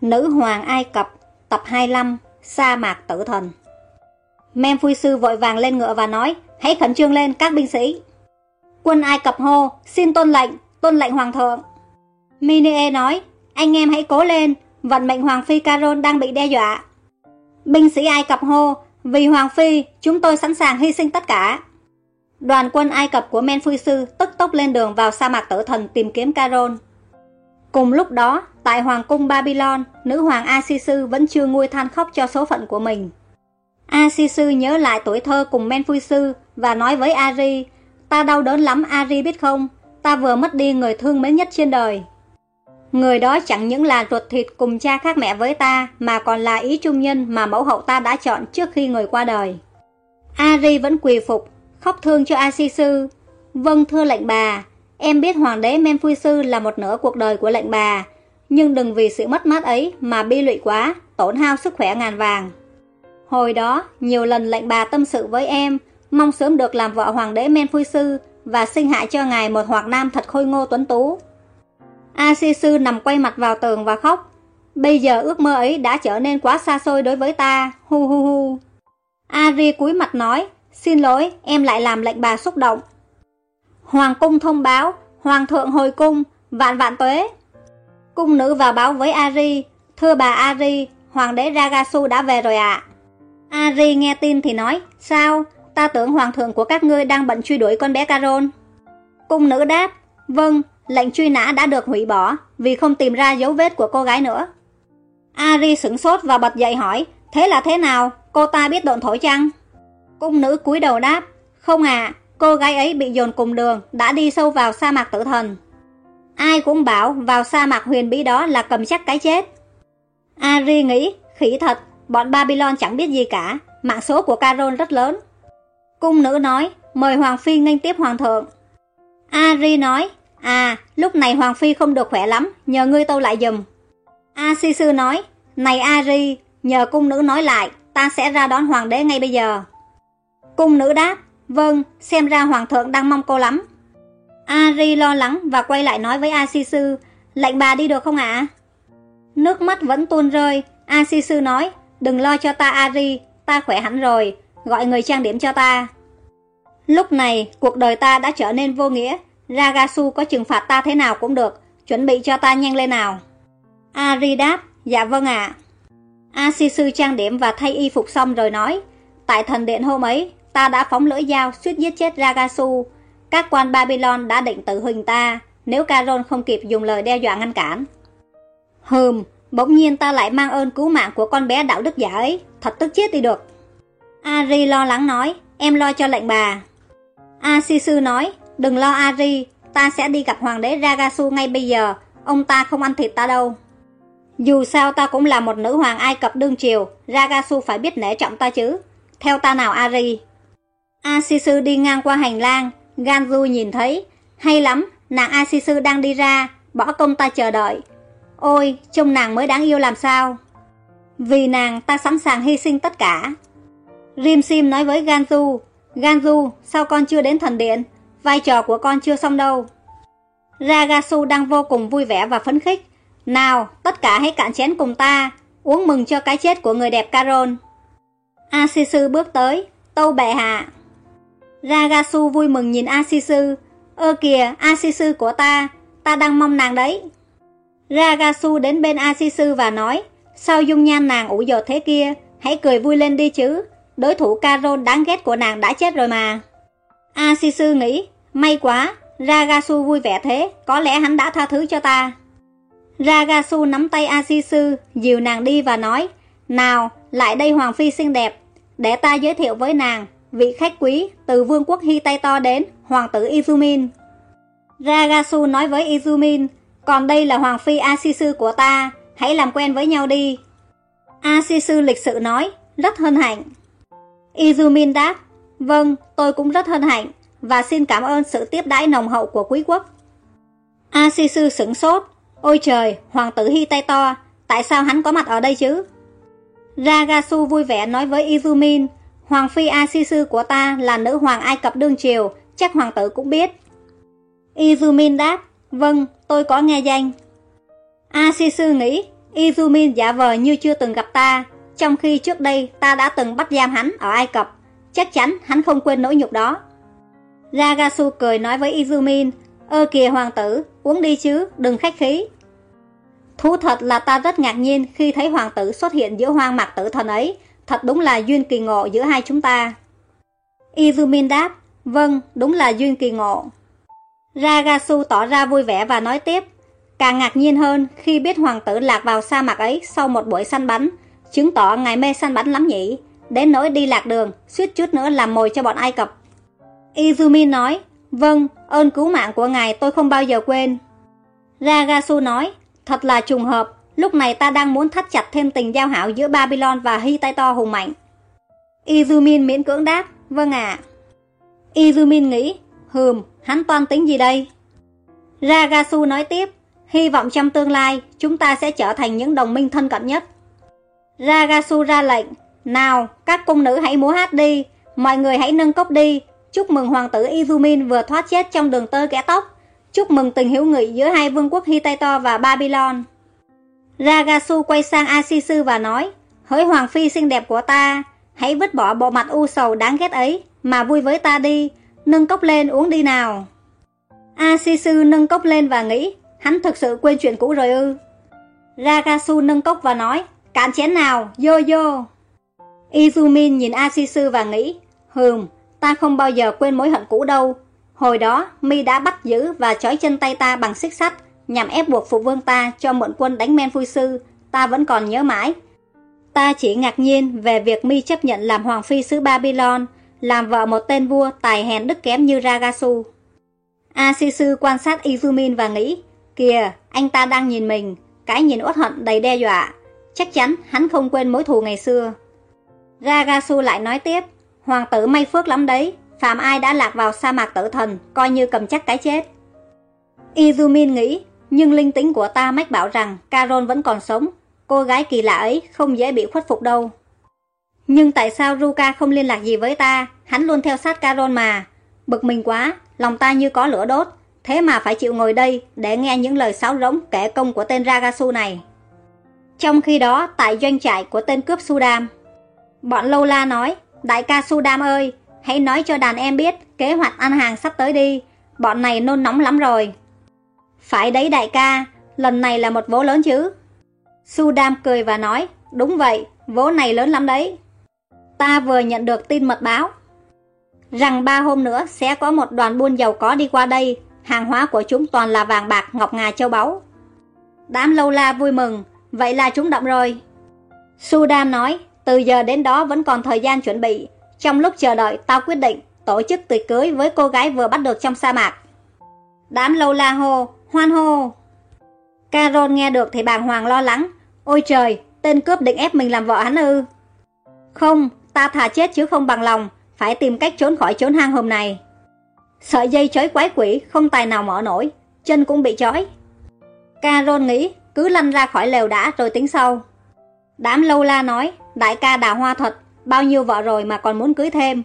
Nữ hoàng Ai Cập Tập 25 Sa mạc tử thần. Men phui sư vội vàng lên ngựa và nói Hãy khẩn trương lên các binh sĩ. Quân Ai Cập hô Xin tôn lệnh, tôn lệnh hoàng thượng. Minie nói Anh em hãy cố lên Vận mệnh Hoàng Phi Caron đang bị đe dọa. Binh sĩ Ai Cập hô Vì Hoàng Phi chúng tôi sẵn sàng hy sinh tất cả. Đoàn quân Ai Cập của Men Phui Sư tức tốc lên đường vào sa mạc tử thần tìm kiếm Caron. Cùng lúc đó, tại Hoàng cung Babylon, nữ hoàng Asisu vẫn chưa nguôi than khóc cho số phận của mình. Asisu nhớ lại tuổi thơ cùng Menfuisu Sư và nói với Ari, ta đau đớn lắm Ari biết không, ta vừa mất đi người thương mến nhất trên đời. Người đó chẳng những là ruột thịt cùng cha khác mẹ với ta, mà còn là ý trung nhân mà mẫu hậu ta đã chọn trước khi người qua đời. Ari vẫn quỳ phục, khóc thương cho Asisu. Vâng thưa lệnh bà, Em biết hoàng đế Menfuisu Sư là một nửa cuộc đời của lệnh bà, nhưng đừng vì sự mất mát ấy mà bi lụy quá, tổn hao sức khỏe ngàn vàng. Hồi đó, nhiều lần lệnh bà tâm sự với em, mong sớm được làm vợ hoàng đế Men Phui Sư và sinh hạ cho ngài một hoàng nam thật khôi ngô tuấn tú. A Si Sư nằm quay mặt vào tường và khóc. Bây giờ ước mơ ấy đã trở nên quá xa xôi đối với ta, hu hu hu. Ari cúi mặt nói, xin lỗi, em lại làm lệnh bà xúc động. Hoàng cung thông báo, Hoàng thượng hồi cung, vạn vạn tuế. Cung nữ vào báo với Ari, thưa bà Ari, Hoàng đế Ragasu đã về rồi ạ. Ari nghe tin thì nói, sao, ta tưởng Hoàng thượng của các ngươi đang bận truy đuổi con bé Caron. Cung nữ đáp, vâng, lệnh truy nã đã được hủy bỏ vì không tìm ra dấu vết của cô gái nữa. Ari sửng sốt và bật dậy hỏi, thế là thế nào, cô ta biết độn thổi chăng? Cung nữ cúi đầu đáp, không à, Cô gái ấy bị dồn cùng đường, đã đi sâu vào sa mạc tử thần. Ai cũng bảo vào sa mạc huyền bí đó là cầm chắc cái chết. Ari nghĩ, khỉ thật, bọn Babylon chẳng biết gì cả, mạng số của Carol rất lớn. Cung nữ nói, mời Hoàng Phi nghênh tiếp Hoàng thượng. Ari nói, à, lúc này Hoàng Phi không được khỏe lắm, nhờ ngươi tâu lại dùm. A Si Sư nói, này Ari, nhờ cung nữ nói lại, ta sẽ ra đón Hoàng đế ngay bây giờ. Cung nữ đáp, Vâng, xem ra hoàng thượng đang mong cô lắm. Ari lo lắng và quay lại nói với Asisu, lệnh bà đi được không ạ? Nước mắt vẫn tuôn rơi, Asisu nói, đừng lo cho ta Ari, ta khỏe hẳn rồi, gọi người trang điểm cho ta. Lúc này, cuộc đời ta đã trở nên vô nghĩa, Ragasu có trừng phạt ta thế nào cũng được, chuẩn bị cho ta nhanh lên nào. Ari đáp, dạ vâng ạ. Asisu trang điểm và thay y phục xong rồi nói, tại thần điện hôm ấy, ta đã phóng lưỡi dao suýt giết chết Ragasu. Các quan Babylon đã định tự huỳnh ta nếu Caron không kịp dùng lời đe dọa ngăn cản. Hừm, bỗng nhiên ta lại mang ơn cứu mạng của con bé đạo đức giả ấy, thật tức chết đi được. Ari lo lắng nói, em lo cho lệnh bà. Asisu nói, đừng lo Ari, ta sẽ đi gặp hoàng đế Ragasu ngay bây giờ, ông ta không ăn thịt ta đâu. Dù sao ta cũng là một nữ hoàng Ai Cập đương triều, Ragasu phải biết nể trọng ta chứ. Theo ta nào Ari. Asisu đi ngang qua hành lang, Ganju nhìn thấy. Hay lắm, nàng Asisu đang đi ra, bỏ công ta chờ đợi. Ôi, trông nàng mới đáng yêu làm sao. Vì nàng ta sẵn sàng hy sinh tất cả. Rim Sim nói với Ganju, Ganju, sao con chưa đến thần điện? Vai trò của con chưa xong đâu. Ragasu đang vô cùng vui vẻ và phấn khích. Nào, tất cả hãy cạn chén cùng ta, uống mừng cho cái chết của người đẹp Caron. Asisu bước tới, tâu bệ hạ. Ragasu vui mừng nhìn Asisu. Ơ kìa, Asisu của ta, ta đang mong nàng đấy. Ragasu đến bên Asisu và nói, sao dung nhan nàng ủ dột thế kia, hãy cười vui lên đi chứ, đối thủ Carol đáng ghét của nàng đã chết rồi mà. Asisu nghĩ, may quá, Ragasu vui vẻ thế, có lẽ hắn đã tha thứ cho ta. Ragasu nắm tay Asisu, dìu nàng đi và nói, nào, lại đây Hoàng Phi xinh đẹp, để ta giới thiệu với nàng, vị khách quý từ vương quốc Hy Tây To đến, Hoàng tử Izumin. Ragasu nói với Izumin, còn đây là Hoàng Phi Asisu của ta, hãy làm quen với nhau đi. Asisu lịch sự nói, rất hân hạnh. Izumin đáp, vâng, tôi cũng rất hân hạnh, và xin cảm ơn sự tiếp đãi nồng hậu của quý quốc. Asisu sửng sốt, ôi trời, Hoàng tử Hy Tây To, tại sao hắn có mặt ở đây chứ? Ragasu vui vẻ nói với Izumin, Hoàng phi Asisu của ta là nữ hoàng Ai Cập đương triều, chắc hoàng tử cũng biết. Izumin đáp, vâng, tôi có nghe danh. Asisu nghĩ, Izumin giả vờ như chưa từng gặp ta, trong khi trước đây ta đã từng bắt giam hắn ở Ai Cập. Chắc chắn hắn không quên nỗi nhục đó. Ragasu cười nói với Izumin, Ơ kìa hoàng tử, uống đi chứ, đừng khách khí. Thú thật là ta rất ngạc nhiên khi thấy hoàng tử xuất hiện giữa hoang mạc tử thần ấy, thật đúng là duyên kỳ ngộ giữa hai chúng ta. Izumin đáp, vâng, đúng là duyên kỳ ngộ. Ragasu tỏ ra vui vẻ và nói tiếp, càng ngạc nhiên hơn khi biết hoàng tử lạc vào sa mạc ấy sau một buổi săn bắn, chứng tỏ ngài mê săn bắn lắm nhỉ, đến nỗi đi lạc đường, suýt chút nữa làm mồi cho bọn Ai Cập. Izumin nói, vâng, ơn cứu mạng của ngài tôi không bao giờ quên. Ragasu nói, thật là trùng hợp, lúc này ta đang muốn thắt chặt thêm tình giao hảo giữa Babylon và Hittito hùng mạnh. Izumin miễn cưỡng đáp, vâng ạ. Izumin nghĩ, hừm, hắn toan tính gì đây? Ragasu nói tiếp, hy vọng trong tương lai chúng ta sẽ trở thành những đồng minh thân cận nhất. Ragasu ra lệnh, nào, các cung nữ hãy múa hát đi, mọi người hãy nâng cốc đi, chúc mừng hoàng tử Izumin vừa thoát chết trong đường tơ kẽ tóc, chúc mừng tình hữu nghị giữa hai vương quốc Hittito và Babylon. Ragasu quay sang Asisu và nói, hỡi hoàng phi xinh đẹp của ta, hãy vứt bỏ bộ mặt u sầu đáng ghét ấy, mà vui với ta đi, nâng cốc lên uống đi nào. Asisu nâng cốc lên và nghĩ, hắn thực sự quên chuyện cũ rồi ư. Ragasu nâng cốc và nói, cạn chén nào, vô vô. Izumin nhìn Asisu và nghĩ, hừm, ta không bao giờ quên mối hận cũ đâu. Hồi đó, mi đã bắt giữ và trói chân tay ta bằng xích sắt, nhằm ép buộc phụ vương ta cho mượn quân đánh men phui sư, ta vẫn còn nhớ mãi. Ta chỉ ngạc nhiên về việc mi chấp nhận làm hoàng phi xứ Babylon, làm vợ một tên vua tài hèn đức kém như Ragasu. Asisu quan sát Izumin và nghĩ, kìa, anh ta đang nhìn mình, cái nhìn uất hận đầy đe dọa. Chắc chắn hắn không quên mối thù ngày xưa. Ragasu lại nói tiếp, hoàng tử may phước lắm đấy, phạm ai đã lạc vào sa mạc tử thần, coi như cầm chắc cái chết. Izumin nghĩ, nhưng linh tính của ta mách bảo rằng Carol vẫn còn sống, cô gái kỳ lạ ấy không dễ bị khuất phục đâu. Nhưng tại sao Ruka không liên lạc gì với ta, hắn luôn theo sát Carol mà. Bực mình quá, lòng ta như có lửa đốt, thế mà phải chịu ngồi đây để nghe những lời sáo rỗng kể công của tên Ragasu này. Trong khi đó, tại doanh trại của tên cướp Sudam, bọn Lâu La nói, đại ca Sudam ơi, hãy nói cho đàn em biết kế hoạch ăn hàng sắp tới đi, bọn này nôn nóng lắm rồi. Phải đấy đại ca, lần này là một vố lớn chứ. Sudam cười và nói, đúng vậy, vố này lớn lắm đấy. Ta vừa nhận được tin mật báo rằng ba hôm nữa sẽ có một đoàn buôn giàu có đi qua đây, hàng hóa của chúng toàn là vàng bạc, ngọc ngà châu báu. Đám lâu la vui mừng, vậy là chúng động rồi. Sudam nói, từ giờ đến đó vẫn còn thời gian chuẩn bị, trong lúc chờ đợi tao quyết định tổ chức tiệc cưới với cô gái vừa bắt được trong sa mạc. Đám lâu la hô, hoan hô. Carol nghe được thì bàng hoàng lo lắng. Ôi trời, tên cướp định ép mình làm vợ hắn ư. Không, ta thà chết chứ không bằng lòng, phải tìm cách trốn khỏi chốn hang hôm này. Sợi dây chói quái quỷ không tài nào mở nổi, chân cũng bị chói. Carol nghĩ cứ lăn ra khỏi lều đã rồi tính sau. Đám lâu la nói, đại ca đào hoa thật, bao nhiêu vợ rồi mà còn muốn cưới thêm.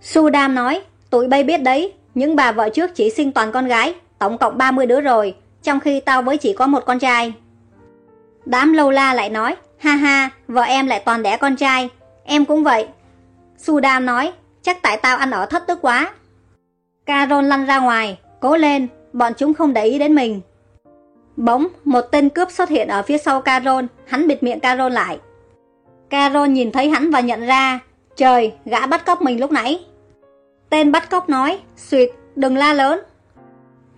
Sudam nói, tụi bay biết đấy, những bà vợ trước chỉ sinh toàn con gái, tổng cộng 30 đứa rồi, trong khi tao với chỉ có một con trai. Đám lâu la lại nói, ha ha, vợ em lại toàn đẻ con trai, em cũng vậy. suda nói, chắc tại tao ăn ở thất tức quá. Carol lăn ra ngoài, cố lên, bọn chúng không để ý đến mình. Bỗng, một tên cướp xuất hiện ở phía sau Carol, hắn bịt miệng Carol lại. Carol nhìn thấy hắn và nhận ra, trời, gã bắt cóc mình lúc nãy. Tên bắt cóc nói, suyệt, đừng la lớn.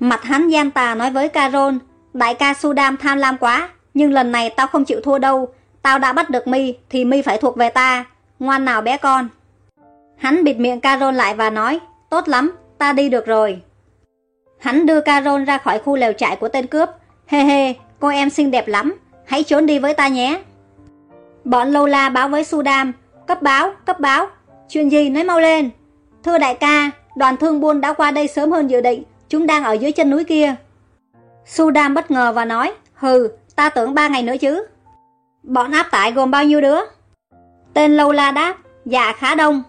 Mặt hắn gian tà nói với Carol, đại ca Sudam tham lam quá, nhưng lần này tao không chịu thua đâu, tao đã bắt được mi thì mi phải thuộc về ta, ngoan nào bé con. Hắn bịt miệng Carol lại và nói, tốt lắm, ta đi được rồi. Hắn đưa Carol ra khỏi khu lều trại của tên cướp, hê hê, cô em xinh đẹp lắm, hãy trốn đi với ta nhé. Bọn Lola báo với Sudam, cấp báo, cấp báo, chuyện gì nói mau lên. Thưa đại ca, đoàn thương buôn đã qua đây sớm hơn dự định, chúng đang ở dưới chân núi kia. Sudam bất ngờ và nói, hừ, ta tưởng ba ngày nữa chứ. Bọn áp tải gồm bao nhiêu đứa? Tên Lola đáp, dạ khá đông.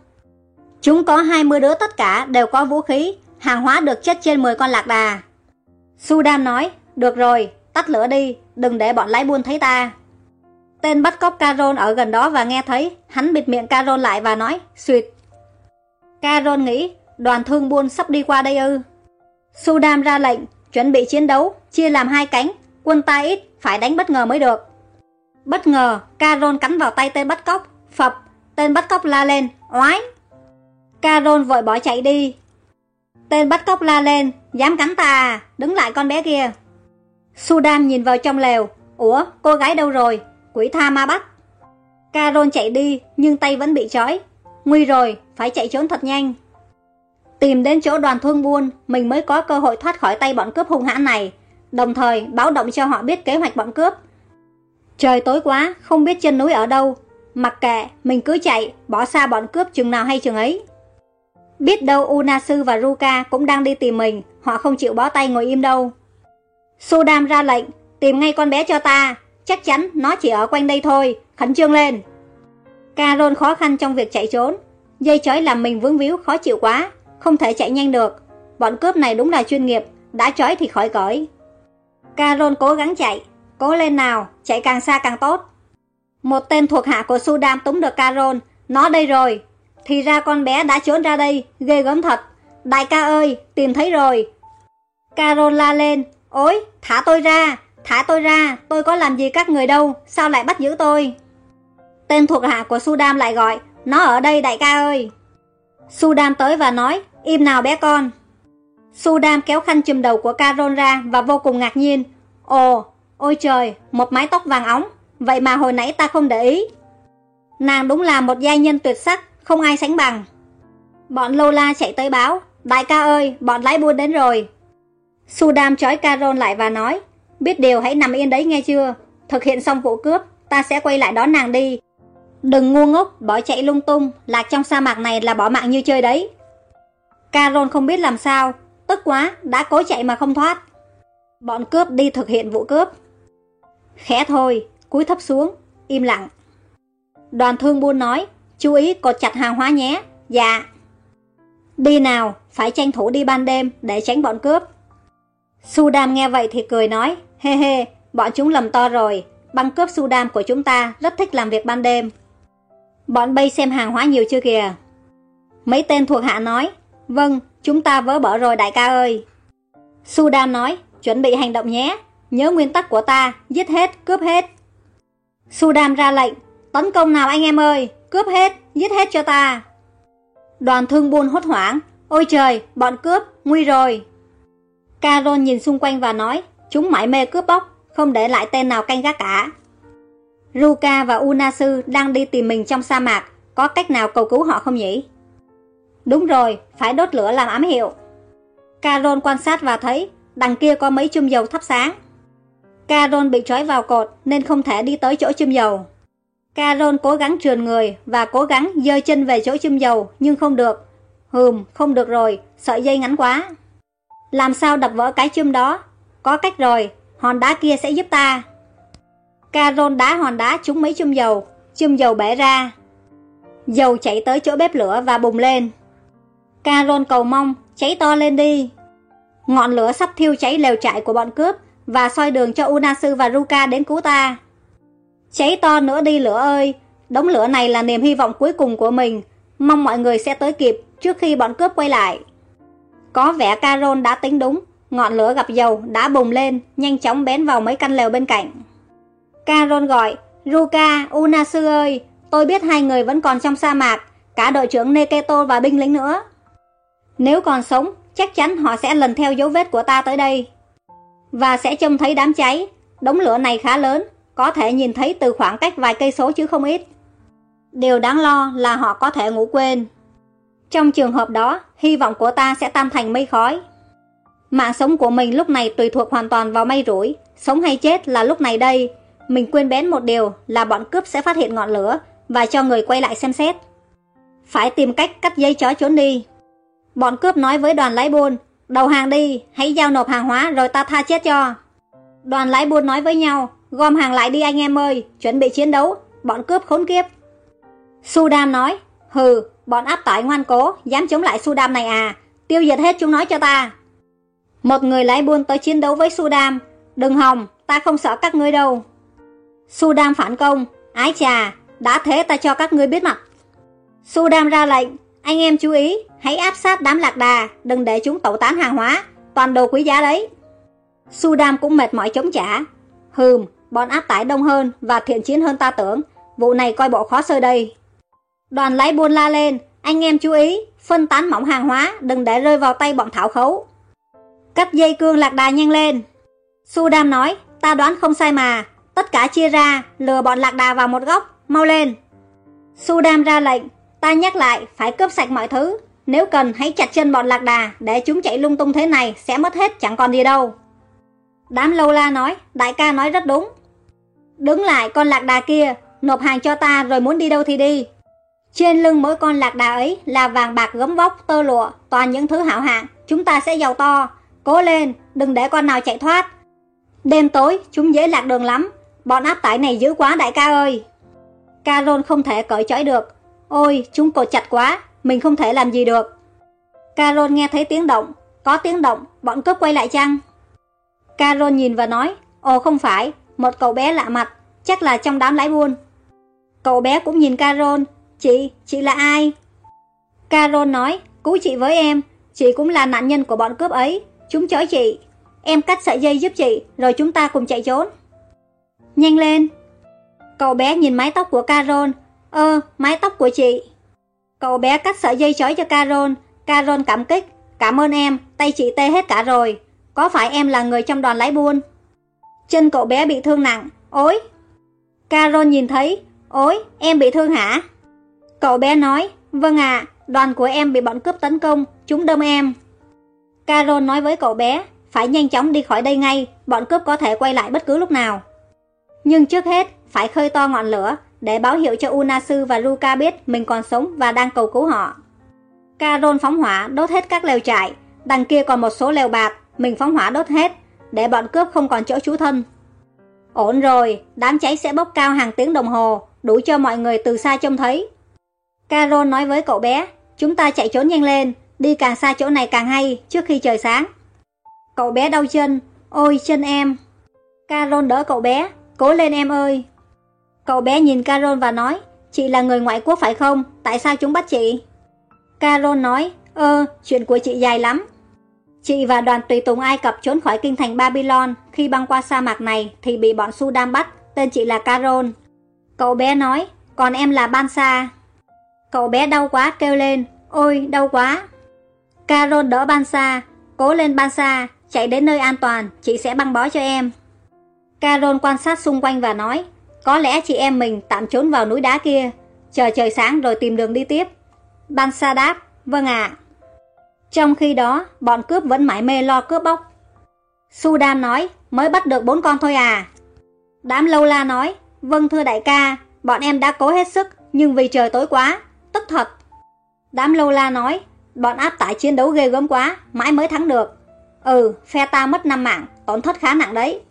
Chúng có 20 đứa tất cả đều có vũ khí, hàng hóa được chất trên 10 con lạc đà. Sudam nói, được rồi, tắt lửa đi, đừng để bọn lái buôn thấy ta. Tên bắt cóc Carol ở gần đó và nghe thấy, hắn bịt miệng Carol lại và nói, suyệt. Carol nghĩ, đoàn thương buôn sắp đi qua đây ư. Sudam ra lệnh, chuẩn bị chiến đấu, chia làm hai cánh, quân ta ít, phải đánh bất ngờ mới được. Bất ngờ, Caron cắn vào tay tên bắt cóc, phập, tên bắt cóc la lên, oái. Caron vội bỏ chạy đi. Tên bắt cóc la lên, dám cắn ta à, đứng lại con bé kia. Sudam nhìn vào trong lều, ủa, cô gái đâu rồi, quỷ tha ma bắt. Caron chạy đi, nhưng tay vẫn bị trói. Nguy rồi, phải chạy trốn thật nhanh. Tìm đến chỗ đoàn thương buôn, mình mới có cơ hội thoát khỏi tay bọn cướp hung hãn này, đồng thời báo động cho họ biết kế hoạch bọn cướp. Trời tối quá, không biết chân núi ở đâu. Mặc kệ, mình cứ chạy, bỏ xa bọn cướp chừng nào hay chừng ấy. Biết đâu Unasu và Ruka cũng đang đi tìm mình, họ không chịu bó tay ngồi im đâu. Sudam ra lệnh, tìm ngay con bé cho ta, chắc chắn nó chỉ ở quanh đây thôi, khẩn trương lên. Carol khó khăn trong việc chạy trốn, dây chói làm mình vướng víu khó chịu quá, không thể chạy nhanh được. Bọn cướp này đúng là chuyên nghiệp, đã trói thì khỏi cởi. Carol cố gắng chạy, cố lên nào, chạy càng xa càng tốt. Một tên thuộc hạ của Sudam túng được Carol, nó đây rồi. Thì ra con bé đã trốn ra đây, ghê gớm thật. Đại ca ơi, tìm thấy rồi. Carol la lên, ôi, thả tôi ra, thả tôi ra, tôi có làm gì các người đâu, sao lại bắt giữ tôi? Tên thuộc hạ của Sudam lại gọi, nó ở đây đại ca ơi. Sudam tới và nói, im nào bé con. Sudam kéo khăn chùm đầu của Carol ra và vô cùng ngạc nhiên. Ồ, ôi trời, một mái tóc vàng óng, vậy mà hồi nãy ta không để ý. Nàng đúng là một giai nhân tuyệt sắc, không ai sánh bằng. Bọn Lola chạy tới báo, đại ca ơi, bọn lái buôn đến rồi. Sudam trói Carol lại và nói, biết điều hãy nằm yên đấy nghe chưa, thực hiện xong vụ cướp, ta sẽ quay lại đón nàng đi. Đừng ngu ngốc, bỏ chạy lung tung, lạc trong sa mạc này là bỏ mạng như chơi đấy. Carol không biết làm sao, tức quá, đã cố chạy mà không thoát. Bọn cướp đi thực hiện vụ cướp. Khẽ thôi, cúi thấp xuống, im lặng. Đoàn thương buôn nói, chú ý cột chặt hàng hóa nhé, dạ. Đi nào, phải tranh thủ đi ban đêm để tránh bọn cướp. Sudam nghe vậy thì cười nói, hê hê, bọn chúng lầm to rồi, băng cướp Sudam của chúng ta rất thích làm việc ban đêm. Bọn bay xem hàng hóa nhiều chưa kìa. Mấy tên thuộc hạ nói, vâng, chúng ta vỡ bỏ rồi đại ca ơi. Sudan nói, chuẩn bị hành động nhé, nhớ nguyên tắc của ta, giết hết, cướp hết. Sudan ra lệnh, tấn công nào anh em ơi, cướp hết, giết hết cho ta. Đoàn thương buôn hốt hoảng, ôi trời, bọn cướp, nguy rồi. Carol nhìn xung quanh và nói, chúng mãi mê cướp bóc, không để lại tên nào canh gác cả. Ruka và Unasu đang đi tìm mình trong sa mạc, có cách nào cầu cứu họ không nhỉ? Đúng rồi, phải đốt lửa làm ám hiệu. Carol quan sát và thấy, đằng kia có mấy chum dầu thắp sáng. Carol bị trói vào cột nên không thể đi tới chỗ chum dầu. Carol cố gắng trườn người và cố gắng dơ chân về chỗ chum dầu nhưng không được. Hừm, không được rồi, sợi dây ngắn quá. Làm sao đập vỡ cái chum đó? Có cách rồi, hòn đá kia sẽ giúp ta. Carol đá hòn đá trúng mấy chum dầu, chum dầu bể ra. Dầu chảy tới chỗ bếp lửa và bùng lên. Carol cầu mong, cháy to lên đi. Ngọn lửa sắp thiêu cháy lều trại của bọn cướp và soi đường cho Unasu và Ruka đến cứu ta. Cháy to nữa đi lửa ơi, đống lửa này là niềm hy vọng cuối cùng của mình, mong mọi người sẽ tới kịp trước khi bọn cướp quay lại. Có vẻ Carol đã tính đúng, ngọn lửa gặp dầu đã bùng lên, nhanh chóng bén vào mấy căn lều bên cạnh. Carol gọi, Ruka, Unasu ơi, tôi biết hai người vẫn còn trong sa mạc, cả đội trưởng Neketo và binh lính nữa. Nếu còn sống, chắc chắn họ sẽ lần theo dấu vết của ta tới đây. Và sẽ trông thấy đám cháy, đống lửa này khá lớn, có thể nhìn thấy từ khoảng cách vài cây số chứ không ít. Điều đáng lo là họ có thể ngủ quên. Trong trường hợp đó, hy vọng của ta sẽ tan thành mây khói. Mạng sống của mình lúc này tùy thuộc hoàn toàn vào may rủi, sống hay chết là lúc này đây. Mình quên bén một điều là bọn cướp sẽ phát hiện ngọn lửa và cho người quay lại xem xét. Phải tìm cách cắt dây chó trốn đi. Bọn cướp nói với đoàn lái buôn, đầu hàng đi, hãy giao nộp hàng hóa rồi ta tha chết cho. Đoàn lái buôn nói với nhau, gom hàng lại đi anh em ơi, chuẩn bị chiến đấu, bọn cướp khốn kiếp. Sudam nói, hừ, bọn áp tải ngoan cố, dám chống lại Sudam này à, tiêu diệt hết chúng nói cho ta. Một người lái buôn tới chiến đấu với Sudam, đừng hòng, ta không sợ các ngươi đâu. Sudam phản công, ái chà, đã thế ta cho các ngươi biết mặt. Sudam ra lệnh, anh em chú ý, hãy áp sát đám lạc đà, đừng để chúng tẩu tán hàng hóa, toàn đồ quý giá đấy. Sudam cũng mệt mỏi chống trả. Hừm, bọn áp tải đông hơn và thiện chiến hơn ta tưởng, vụ này coi bộ khó sơ đây. Đoàn lái buôn la lên, anh em chú ý, phân tán mỏng hàng hóa, đừng để rơi vào tay bọn thảo khấu. Cắt dây cương lạc đà nhanh lên. Sudam nói, ta đoán không sai mà, tất cả chia ra, lừa bọn lạc đà vào một góc, mau lên. Sudam ra lệnh, ta nhắc lại, phải cướp sạch mọi thứ. Nếu cần, hãy chặt chân bọn lạc đà, để chúng chạy lung tung thế này, sẽ mất hết, chẳng còn gì đâu. Đám lâu la nói, đại ca nói rất đúng. Đứng lại con lạc đà kia, nộp hàng cho ta rồi muốn đi đâu thì đi. Trên lưng mỗi con lạc đà ấy là vàng bạc gấm vóc, tơ lụa, toàn những thứ hảo hạng, chúng ta sẽ giàu to. Cố lên, đừng để con nào chạy thoát. Đêm tối, chúng dễ lạc đường lắm, bọn áp tải này dữ quá đại ca ơi. Carol không thể cởi trói được. Ôi, chúng cột chặt quá, mình không thể làm gì được. Carol nghe thấy tiếng động, có tiếng động, bọn cướp quay lại chăng? Carol nhìn và nói, ồ không phải, một cậu bé lạ mặt, chắc là trong đám lái buôn. Cậu bé cũng nhìn Carol, chị, chị là ai? Carol nói, cứu chị với em, chị cũng là nạn nhân của bọn cướp ấy, chúng chói chị. Em cắt sợi dây giúp chị, rồi chúng ta cùng chạy trốn. Nhanh lên. Cậu bé nhìn mái tóc của Carol, ơ, mái tóc của chị. Cậu bé cắt sợi dây chói cho Carol, Carol cảm kích, cảm ơn em, tay chị tê hết cả rồi. Có phải em là người trong đoàn lái buôn? Chân cậu bé bị thương nặng, Ôi. Carol nhìn thấy, ôi, em bị thương hả? Cậu bé nói, vâng ạ, đoàn của em bị bọn cướp tấn công, chúng đâm em. Carol nói với cậu bé, phải nhanh chóng đi khỏi đây ngay, bọn cướp có thể quay lại bất cứ lúc nào. Nhưng trước hết, phải khơi to ngọn lửa, để báo hiệu cho Unasu và Luka biết mình còn sống và đang cầu cứu họ. Caron phóng hỏa đốt hết các lều trại, đằng kia còn một số lều bạt, mình phóng hỏa đốt hết, để bọn cướp không còn chỗ trú thân. Ổn rồi, đám cháy sẽ bốc cao hàng tiếng đồng hồ, đủ cho mọi người từ xa trông thấy. Caron nói với cậu bé, chúng ta chạy trốn nhanh lên, đi càng xa chỗ này càng hay, trước khi trời sáng. Cậu bé đau chân, ôi chân em. Caron đỡ cậu bé, cố lên em ơi. Cậu bé nhìn Carol và nói, chị là người ngoại quốc phải không, tại sao chúng bắt chị? Carol nói, ơ, chuyện của chị dài lắm. Chị và đoàn tùy tùng Ai Cập trốn khỏi kinh thành Babylon, khi băng qua sa mạc này thì bị bọn Sudan bắt, tên chị là Carol. Cậu bé nói, còn em là Bansa. Cậu bé đau quá kêu lên, ôi đau quá. Carol đỡ Bansa, cố lên Bansa, chạy đến nơi an toàn, chị sẽ băng bó cho em. Carol quan sát xung quanh và nói, có lẽ chị em mình tạm trốn vào núi đá kia, chờ trời sáng rồi tìm đường đi tiếp. Ban Sa đáp, vâng ạ. Trong khi đó, bọn cướp vẫn mãi mê lo cướp bóc. Sudan nói, mới bắt được bốn con thôi à. Đám lâu la nói, vâng thưa đại ca, bọn em đã cố hết sức, nhưng vì trời tối quá, tức thật. Đám lâu la nói, bọn áp tải chiến đấu ghê gớm quá, mãi mới thắng được. Ừ, phe ta mất năm mạng, tổn thất khá nặng đấy.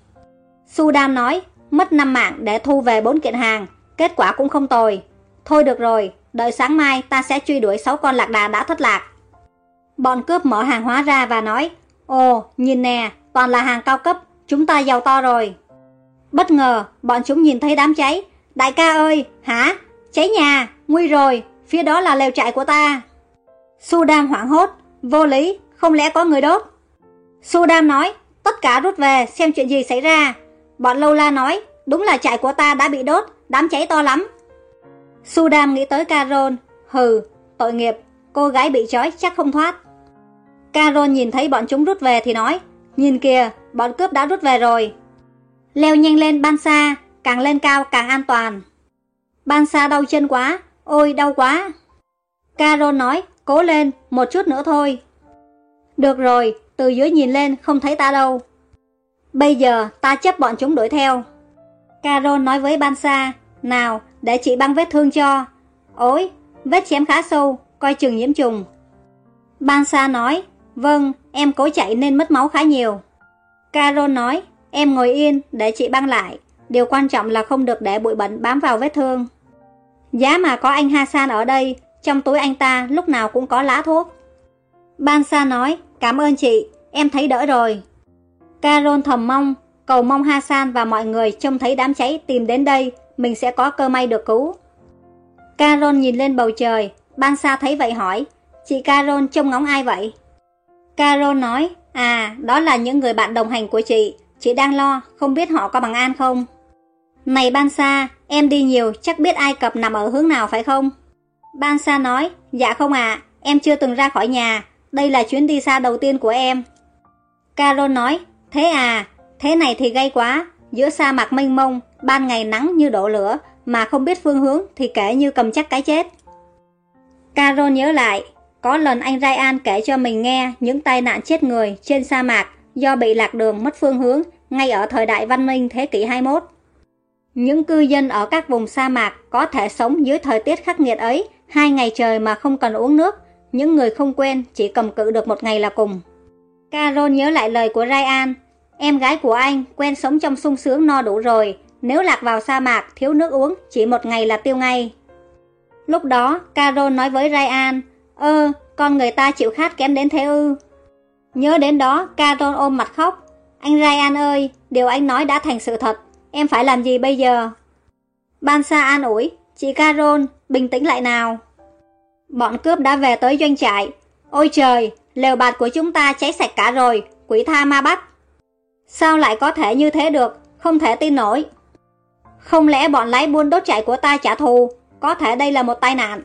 Sudan nói, mất 5 mạng để thu về 4 kiện hàng, kết quả cũng không tồi. Thôi được rồi, đợi sáng mai ta sẽ truy đuổi 6 con lạc đà đã thất lạc. Bọn cướp mở hàng hóa ra và nói, ồ, nhìn nè, toàn là hàng cao cấp, chúng ta giàu to rồi. Bất ngờ, bọn chúng nhìn thấy đám cháy. Đại ca ơi, hả? Cháy nhà, nguy rồi, phía đó là lều trại của ta. Sudam hoảng hốt, vô lý, không lẽ có người đốt? Sudam nói, tất cả rút về xem chuyện gì xảy ra. Bọn lâu la nói, đúng là trại của ta đã bị đốt, đám cháy to lắm. Sudam nghĩ tới Carol, hừ, tội nghiệp, cô gái bị trói chắc không thoát. Carol nhìn thấy bọn chúng rút về thì nói, nhìn kìa, bọn cướp đã rút về rồi. Leo nhanh lên ban xa, càng lên cao càng an toàn. Ban xa đau chân quá, ôi đau quá. Carol nói, cố lên, một chút nữa thôi. Được rồi, từ dưới nhìn lên không thấy ta đâu. Bây giờ ta chấp bọn chúng đuổi theo. Carol nói với Bansa, nào, để chị băng vết thương cho. Ôi, vết chém khá sâu, coi chừng nhiễm trùng. Bansa nói, vâng, em cố chạy nên mất máu khá nhiều. Carol nói, em ngồi yên để chị băng lại. Điều quan trọng là không được để bụi bẩn bám vào vết thương. Giá mà có anh Hassan ở đây, trong túi anh ta lúc nào cũng có lá thuốc. Bansa nói, cảm ơn chị, em thấy đỡ rồi. Carol thầm mong, cầu mong Hassan và mọi người trông thấy đám cháy tìm đến đây, mình sẽ có cơ may được cứu. Carol nhìn lên bầu trời, Ban Sa thấy vậy hỏi, chị Carol trông ngóng ai vậy? Carol nói, à, đó là những người bạn đồng hành của chị, chị đang lo, không biết họ có bằng an không? Này Ban Sa, em đi nhiều, chắc biết Ai Cập nằm ở hướng nào phải không? Ban Sa nói, dạ không ạ, em chưa từng ra khỏi nhà, đây là chuyến đi xa đầu tiên của em. Carol nói, thế à, thế này thì gây quá, giữa sa mạc mênh mông, ban ngày nắng như đổ lửa, mà không biết phương hướng thì kể như cầm chắc cái chết. Carol nhớ lại, có lần anh Ryan kể cho mình nghe những tai nạn chết người trên sa mạc do bị lạc đường mất phương hướng ngay ở thời đại văn minh thế kỷ 21. Những cư dân ở các vùng sa mạc có thể sống dưới thời tiết khắc nghiệt ấy hai ngày trời mà không cần uống nước, những người không quen chỉ cầm cự được một ngày là cùng. Carol nhớ lại lời của Ryan, em gái của anh quen sống trong sung sướng no đủ rồi, nếu lạc vào sa mạc thiếu nước uống chỉ một ngày là tiêu ngay. Lúc đó, Carol nói với Ryan, ơ, con người ta chịu khát kém đến thế ư. Nhớ đến đó, Carol ôm mặt khóc. Anh Ryan ơi, điều anh nói đã thành sự thật, em phải làm gì bây giờ? Ban Sa an ủi, chị Carol, bình tĩnh lại nào. Bọn cướp đã về tới doanh trại. Ôi trời, lều bạt của chúng ta cháy sạch cả rồi, quỷ tha ma bắt. Sao lại có thể như thế được, không thể tin nổi. Không lẽ bọn lái buôn đốt chạy của ta trả thù, có thể đây là một tai nạn.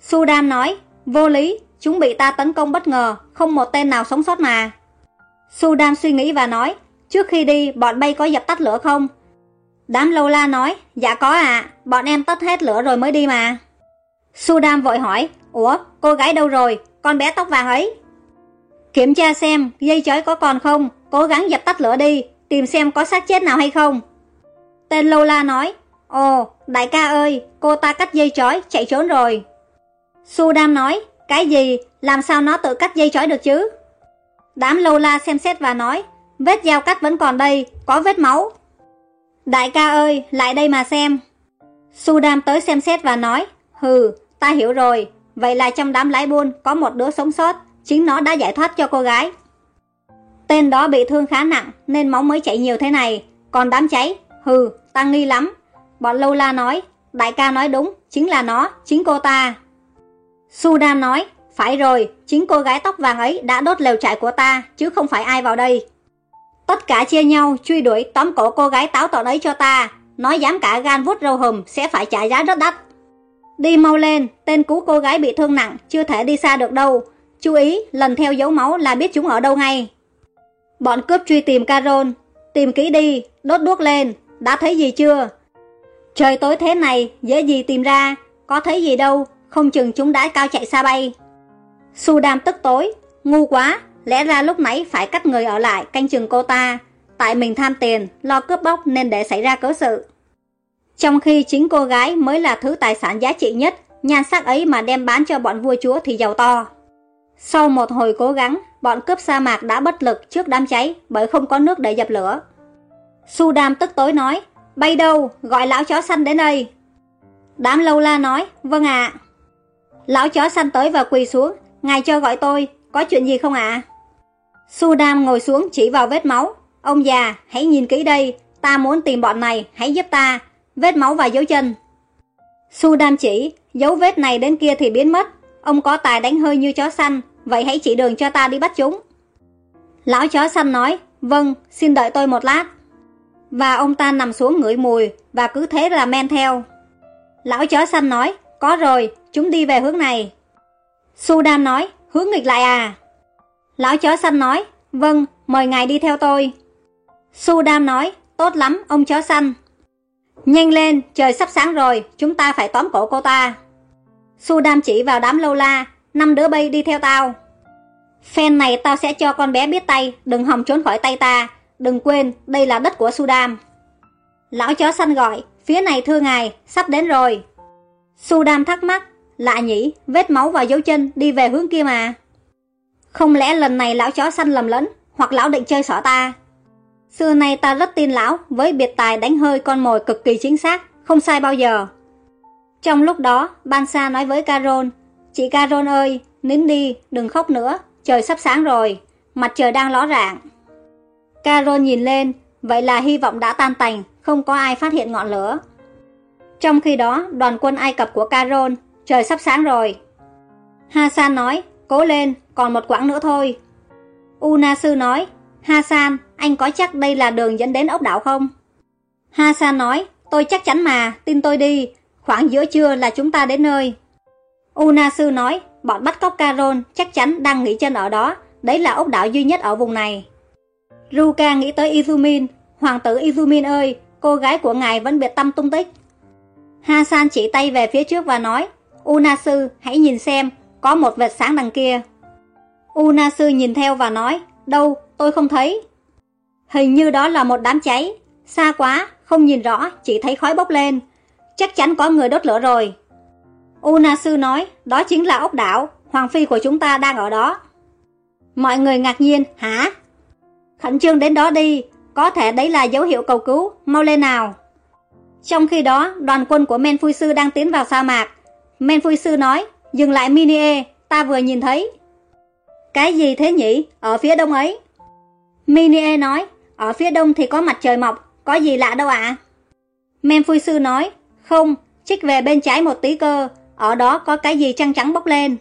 Sudan nói, vô lý, chúng bị ta tấn công bất ngờ, không một tên nào sống sót mà. Sudan suy nghĩ và nói, trước khi đi bọn bay có dập tắt lửa không? Đám lâu la nói, dạ có ạ, bọn em tắt hết lửa rồi mới đi mà. Sudan vội hỏi, ủa, cô gái đâu rồi, con bé tóc vàng ấy? Kiểm tra xem, dây chói có còn không, cố gắng dập tắt lửa đi, tìm xem có xác chết nào hay không. Tên lola nói, ồ, đại ca ơi, cô ta cắt dây chói, chạy trốn rồi. Sudam nói, cái gì, làm sao nó tự cắt dây chói được chứ? Đám lola xem xét và nói, vết dao cắt vẫn còn đây, có vết máu. Đại ca ơi, lại đây mà xem. Sudam tới xem xét và nói, hừ, ta hiểu rồi, vậy là trong đám lái buôn có một đứa sống sót, chính nó đã giải thoát cho cô gái. Tên đó bị thương khá nặng nên máu mới chảy nhiều thế này, còn đám cháy, hừ, ta nghi lắm. Bọn lâu la nói, đại ca nói đúng, chính là nó, chính cô ta. suda nói, phải rồi, chính cô gái tóc vàng ấy đã đốt lều trại của ta, chứ không phải ai vào đây. Tất cả chia nhau truy đuổi tóm cổ cô gái táo tợn ấy cho ta, nói dám cả gan vút râu hùm sẽ phải trả giá rất đắt. Đi mau lên, tên cứu cô gái bị thương nặng, chưa thể đi xa được đâu. Chú ý, lần theo dấu máu là biết chúng ở đâu ngay. Bọn cướp truy tìm Carol, tìm kỹ đi, đốt đuốc lên, đã thấy gì chưa? Trời tối thế này, dễ gì tìm ra, có thấy gì đâu, không chừng chúng đã cao chạy xa bay. Su Đam tức tối, ngu quá, lẽ ra lúc nãy phải cắt người ở lại canh chừng cô ta. Tại mình tham tiền, lo cướp bóc nên để xảy ra cớ sự. Trong khi chính cô gái mới là thứ tài sản giá trị nhất, nhan sắc ấy mà đem bán cho bọn vua chúa thì giàu to. Sau một hồi cố gắng, bọn cướp sa mạc đã bất lực trước đám cháy bởi không có nước để dập lửa. Sudam tức tối nói, bay đâu, gọi lão chó xanh đến đây. Đám lâu la nói, vâng ạ. Lão chó xanh tới và quỳ xuống, ngài cho gọi tôi, có chuyện gì không ạ? Su Đam ngồi xuống chỉ vào vết máu. Ông già, hãy nhìn kỹ đây, ta muốn tìm bọn này, hãy giúp ta. Vết máu và dấu chân. Su Đam chỉ, dấu vết này đến kia thì biến mất. Ông có tài đánh hơi như chó xanh, vậy hãy chỉ đường cho ta đi bắt chúng. Lão chó xanh nói, vâng, xin đợi tôi một lát. Và ông ta nằm xuống ngửi mùi, và cứ thế là men theo. Lão chó xanh nói, có rồi, chúng đi về hướng này. Su Đam nói, hướng nghịch lại à? Lão chó xanh nói, vâng, mời ngài đi theo tôi. Su Đam nói, tốt lắm, ông chó xanh. Nhanh lên, trời sắp sáng rồi, chúng ta phải tóm cổ cô ta. Su Đam chỉ vào đám lâu la, năm đứa bay đi theo tao. Phen này tao sẽ cho con bé biết tay, đừng hòng trốn khỏi tay ta. Đừng quên, đây là đất của Su Đam. Lão chó xanh gọi, phía này thưa ngài, sắp đến rồi. Su Đam thắc mắc, lạ nhỉ, vết máu và dấu chân đi về hướng kia mà. Không lẽ lần này lão chó xanh lầm lẫn, hoặc lão định chơi xỏ ta? Xưa nay ta rất tin lão với biệt tài đánh hơi con mồi cực kỳ chính xác, không sai bao giờ. Trong lúc đó, Ban Sa nói với Carol, Chị Carol ơi, nín đi, đừng khóc nữa, trời sắp sáng rồi, mặt trời đang ló rạng. Carol nhìn lên, vậy là hy vọng đã tan tành, không có ai phát hiện ngọn lửa. Trong khi đó, đoàn quân Ai Cập của Caron, trời sắp sáng rồi. Hasan nói, cố lên, còn một quãng nữa thôi. Unasu nói, Hasan, anh có chắc đây là đường dẫn đến ốc đảo không? Hasan nói, tôi chắc chắn mà, tin tôi đi, khoảng giữa trưa là chúng ta đến nơi. Unasu nói, bọn bắt cóc Caron chắc chắn đang nghỉ chân ở đó, đấy là ốc đảo duy nhất ở vùng này. Ruka nghĩ tới Izumin, hoàng tử Izumin ơi, cô gái của ngài vẫn biệt tâm tung tích. Hasan chỉ tay về phía trước và nói, Unasu, hãy nhìn xem, có một vệt sáng đằng kia. Unasu nhìn theo và nói, đâu, tôi không thấy. Hình như đó là một đám cháy, xa quá, không nhìn rõ, chỉ thấy khói bốc lên. Chắc chắn có người đốt lửa rồi. Unasu nói, đó chính là ốc đảo, hoàng phi của chúng ta đang ở đó. Mọi người ngạc nhiên, hả? Khẩn trương đến đó đi, có thể đấy là dấu hiệu cầu cứu, mau lên nào. Trong khi đó, đoàn quân của Men Phui Sư đang tiến vào sa mạc. Men Phui Sư nói, dừng lại Minie, ta vừa nhìn thấy. Cái gì thế nhỉ, ở phía đông ấy? Minie nói, ở phía đông thì có mặt trời mọc, có gì lạ đâu ạ? À? Men Sư nói, không, trích về bên trái một tí cơ, ở đó có cái gì trăng trắng bốc lên.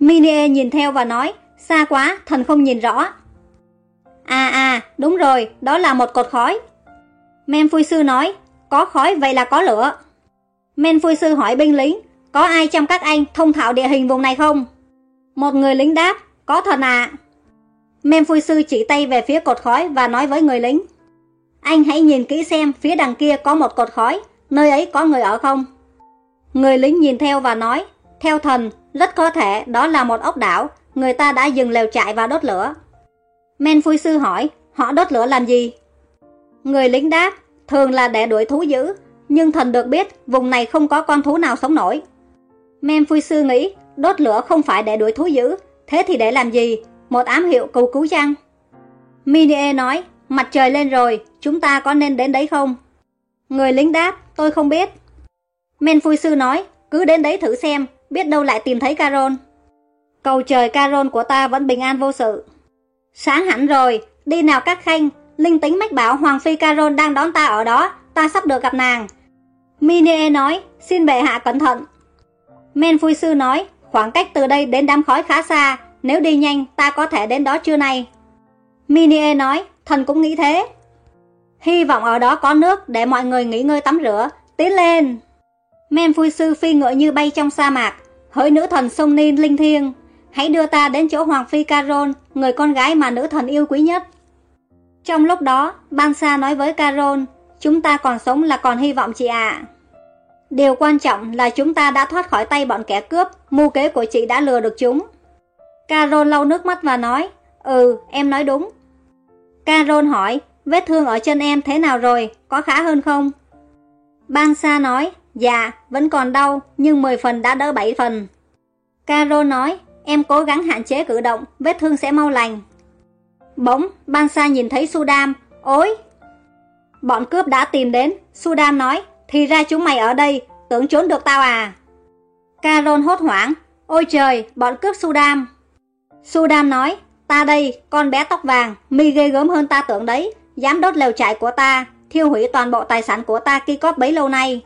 Minie nhìn theo và nói, xa quá, thần không nhìn rõ. À à, đúng rồi, đó là một cột khói. Men Sư nói, có khói vậy là có lửa. Men Sư hỏi binh lính, có ai trong các anh thông thạo địa hình vùng này không? Một người lính đáp, có thần ạ. À. Men Phui Sư chỉ tay về phía cột khói và nói với người lính. Anh hãy nhìn kỹ xem phía đằng kia có một cột khói, nơi ấy có người ở không? Người lính nhìn theo và nói, theo thần, rất có thể đó là một ốc đảo, người ta đã dừng lều trại và đốt lửa. Men Phui Sư hỏi, họ đốt lửa làm gì? Người lính đáp, thường là để đuổi thú dữ, nhưng thần được biết vùng này không có con thú nào sống nổi. Men Phui Sư nghĩ, đốt lửa không phải để đuổi thú dữ, thế thì để làm gì? Một ám hiệu cầu cứu chăng? Minie nói, mặt trời lên rồi, chúng ta có nên đến đấy không? Người lính đáp, tôi không biết. Men Phui Sư nói, cứ đến đấy thử xem, biết đâu lại tìm thấy Caron. Cầu trời Caron của ta vẫn bình an vô sự. Sáng hẳn rồi, đi nào các khanh, linh tính mách bảo Hoàng Phi Caron đang đón ta ở đó, ta sắp được gặp nàng. Minie nói, xin bệ hạ cẩn thận. Men Phui Sư nói, khoảng cách từ đây đến đám khói khá xa, nếu đi nhanh ta có thể đến đó trưa nay. Minie nói, thần cũng nghĩ thế. Hy vọng ở đó có nước để mọi người nghỉ ngơi tắm rửa, tiến lên. Men Phui Sư phi ngựa như bay trong sa mạc, hỡi nữ thần sông Nin linh thiêng, hãy đưa ta đến chỗ Hoàng Phi Caron, người con gái mà nữ thần yêu quý nhất. Trong lúc đó, Bansa nói với Caron, chúng ta còn sống là còn hy vọng chị ạ. Điều quan trọng là chúng ta đã thoát khỏi tay bọn kẻ cướp, mưu kế của chị đã lừa được chúng carol lau nước mắt và nói, ừ, em nói đúng. carol hỏi, vết thương ở chân em thế nào rồi, có khá hơn không? Bansa nói, dạ, vẫn còn đau, nhưng 10 phần đã đỡ 7 phần. carol nói, em cố gắng hạn chế cử động, vết thương sẽ mau lành. Bỗng, Bansa nhìn thấy Sudam, ối! Bọn cướp đã tìm đến, Sudam nói, thì ra chúng mày ở đây, tưởng trốn được tao à? carol hốt hoảng, ôi trời, bọn cướp Sudam. Sudam nói, ta đây, con bé tóc vàng, mi ghê gớm hơn ta tưởng đấy, dám đốt lều trại của ta, thiêu hủy toàn bộ tài sản của ta kỳ cóp bấy lâu nay.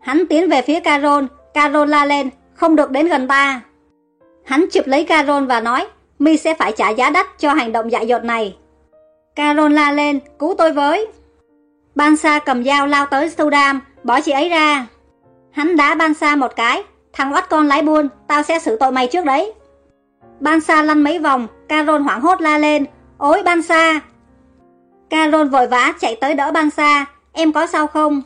Hắn tiến về phía Caron, Caron la lên, không được đến gần ta. Hắn chụp lấy Caron và nói, mi sẽ phải trả giá đắt cho hành động dại dột này. Caron la lên, cứu tôi với. Bansa cầm dao lao tới Sudam, bỏ chị ấy ra. Hắn đá Bansa một cái, thằng oắt con lái buôn, tao sẽ xử tội mày trước đấy. Ban Sa lăn mấy vòng, Caron hoảng hốt la lên, ối Bansa. Caron vội vã chạy tới đỡ Ban Sa: em có sao không?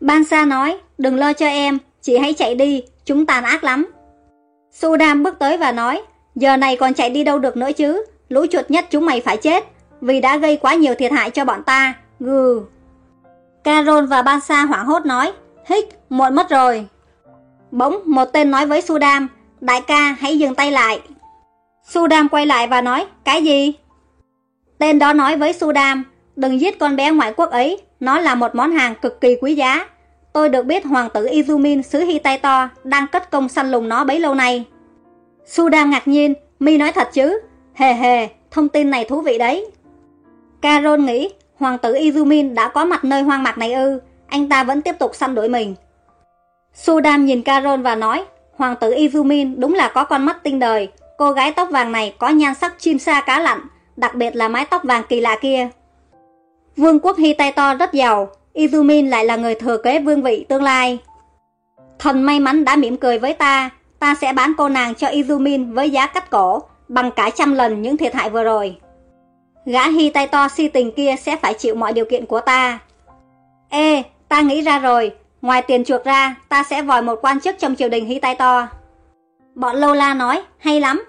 Ban Sa nói, đừng lo cho em, chị hãy chạy đi, chúng tàn ác lắm. Sudam bước tới và nói, giờ này còn chạy đi đâu được nữa chứ, lũ chuột nhất chúng mày phải chết, vì đã gây quá nhiều thiệt hại cho bọn ta, gừ. Carol và Ban Sa hoảng hốt nói, hích, muộn mất rồi. Bỗng, một tên nói với Sudam, đại ca hãy dừng tay lại. Sudam quay lại và nói, cái gì? Tên đó nói với Sudam, đừng giết con bé ngoại quốc ấy, nó là một món hàng cực kỳ quý giá. Tôi được biết hoàng tử Izumin xứ Hy Tay To đang cất công săn lùng nó bấy lâu nay. Sudam ngạc nhiên, mi nói thật chứ? Hề hề, thông tin này thú vị đấy. Carol nghĩ, Hoàng tử Izumin đã có mặt nơi hoang mạc này ư, anh ta vẫn tiếp tục săn đuổi mình. Sudam nhìn Carol và nói, Hoàng tử Izumin đúng là có con mắt tinh đời, cô gái tóc vàng này có nhan sắc chim sa cá lặn, đặc biệt là mái tóc vàng kỳ lạ kia. Vương quốc Hittito rất giàu, Izumin lại là người thừa kế vương vị tương lai. Thần may mắn đã mỉm cười với ta, ta sẽ bán cô nàng cho Izumin với giá cắt cổ, bằng cả trăm lần những thiệt hại vừa rồi. Gã Hittito si tình kia sẽ phải chịu mọi điều kiện của ta. Ê, ta nghĩ ra rồi, ngoài tiền chuộc ra, ta sẽ vòi một quan chức trong triều đình Hittito. Bọn Lola nói, hay lắm.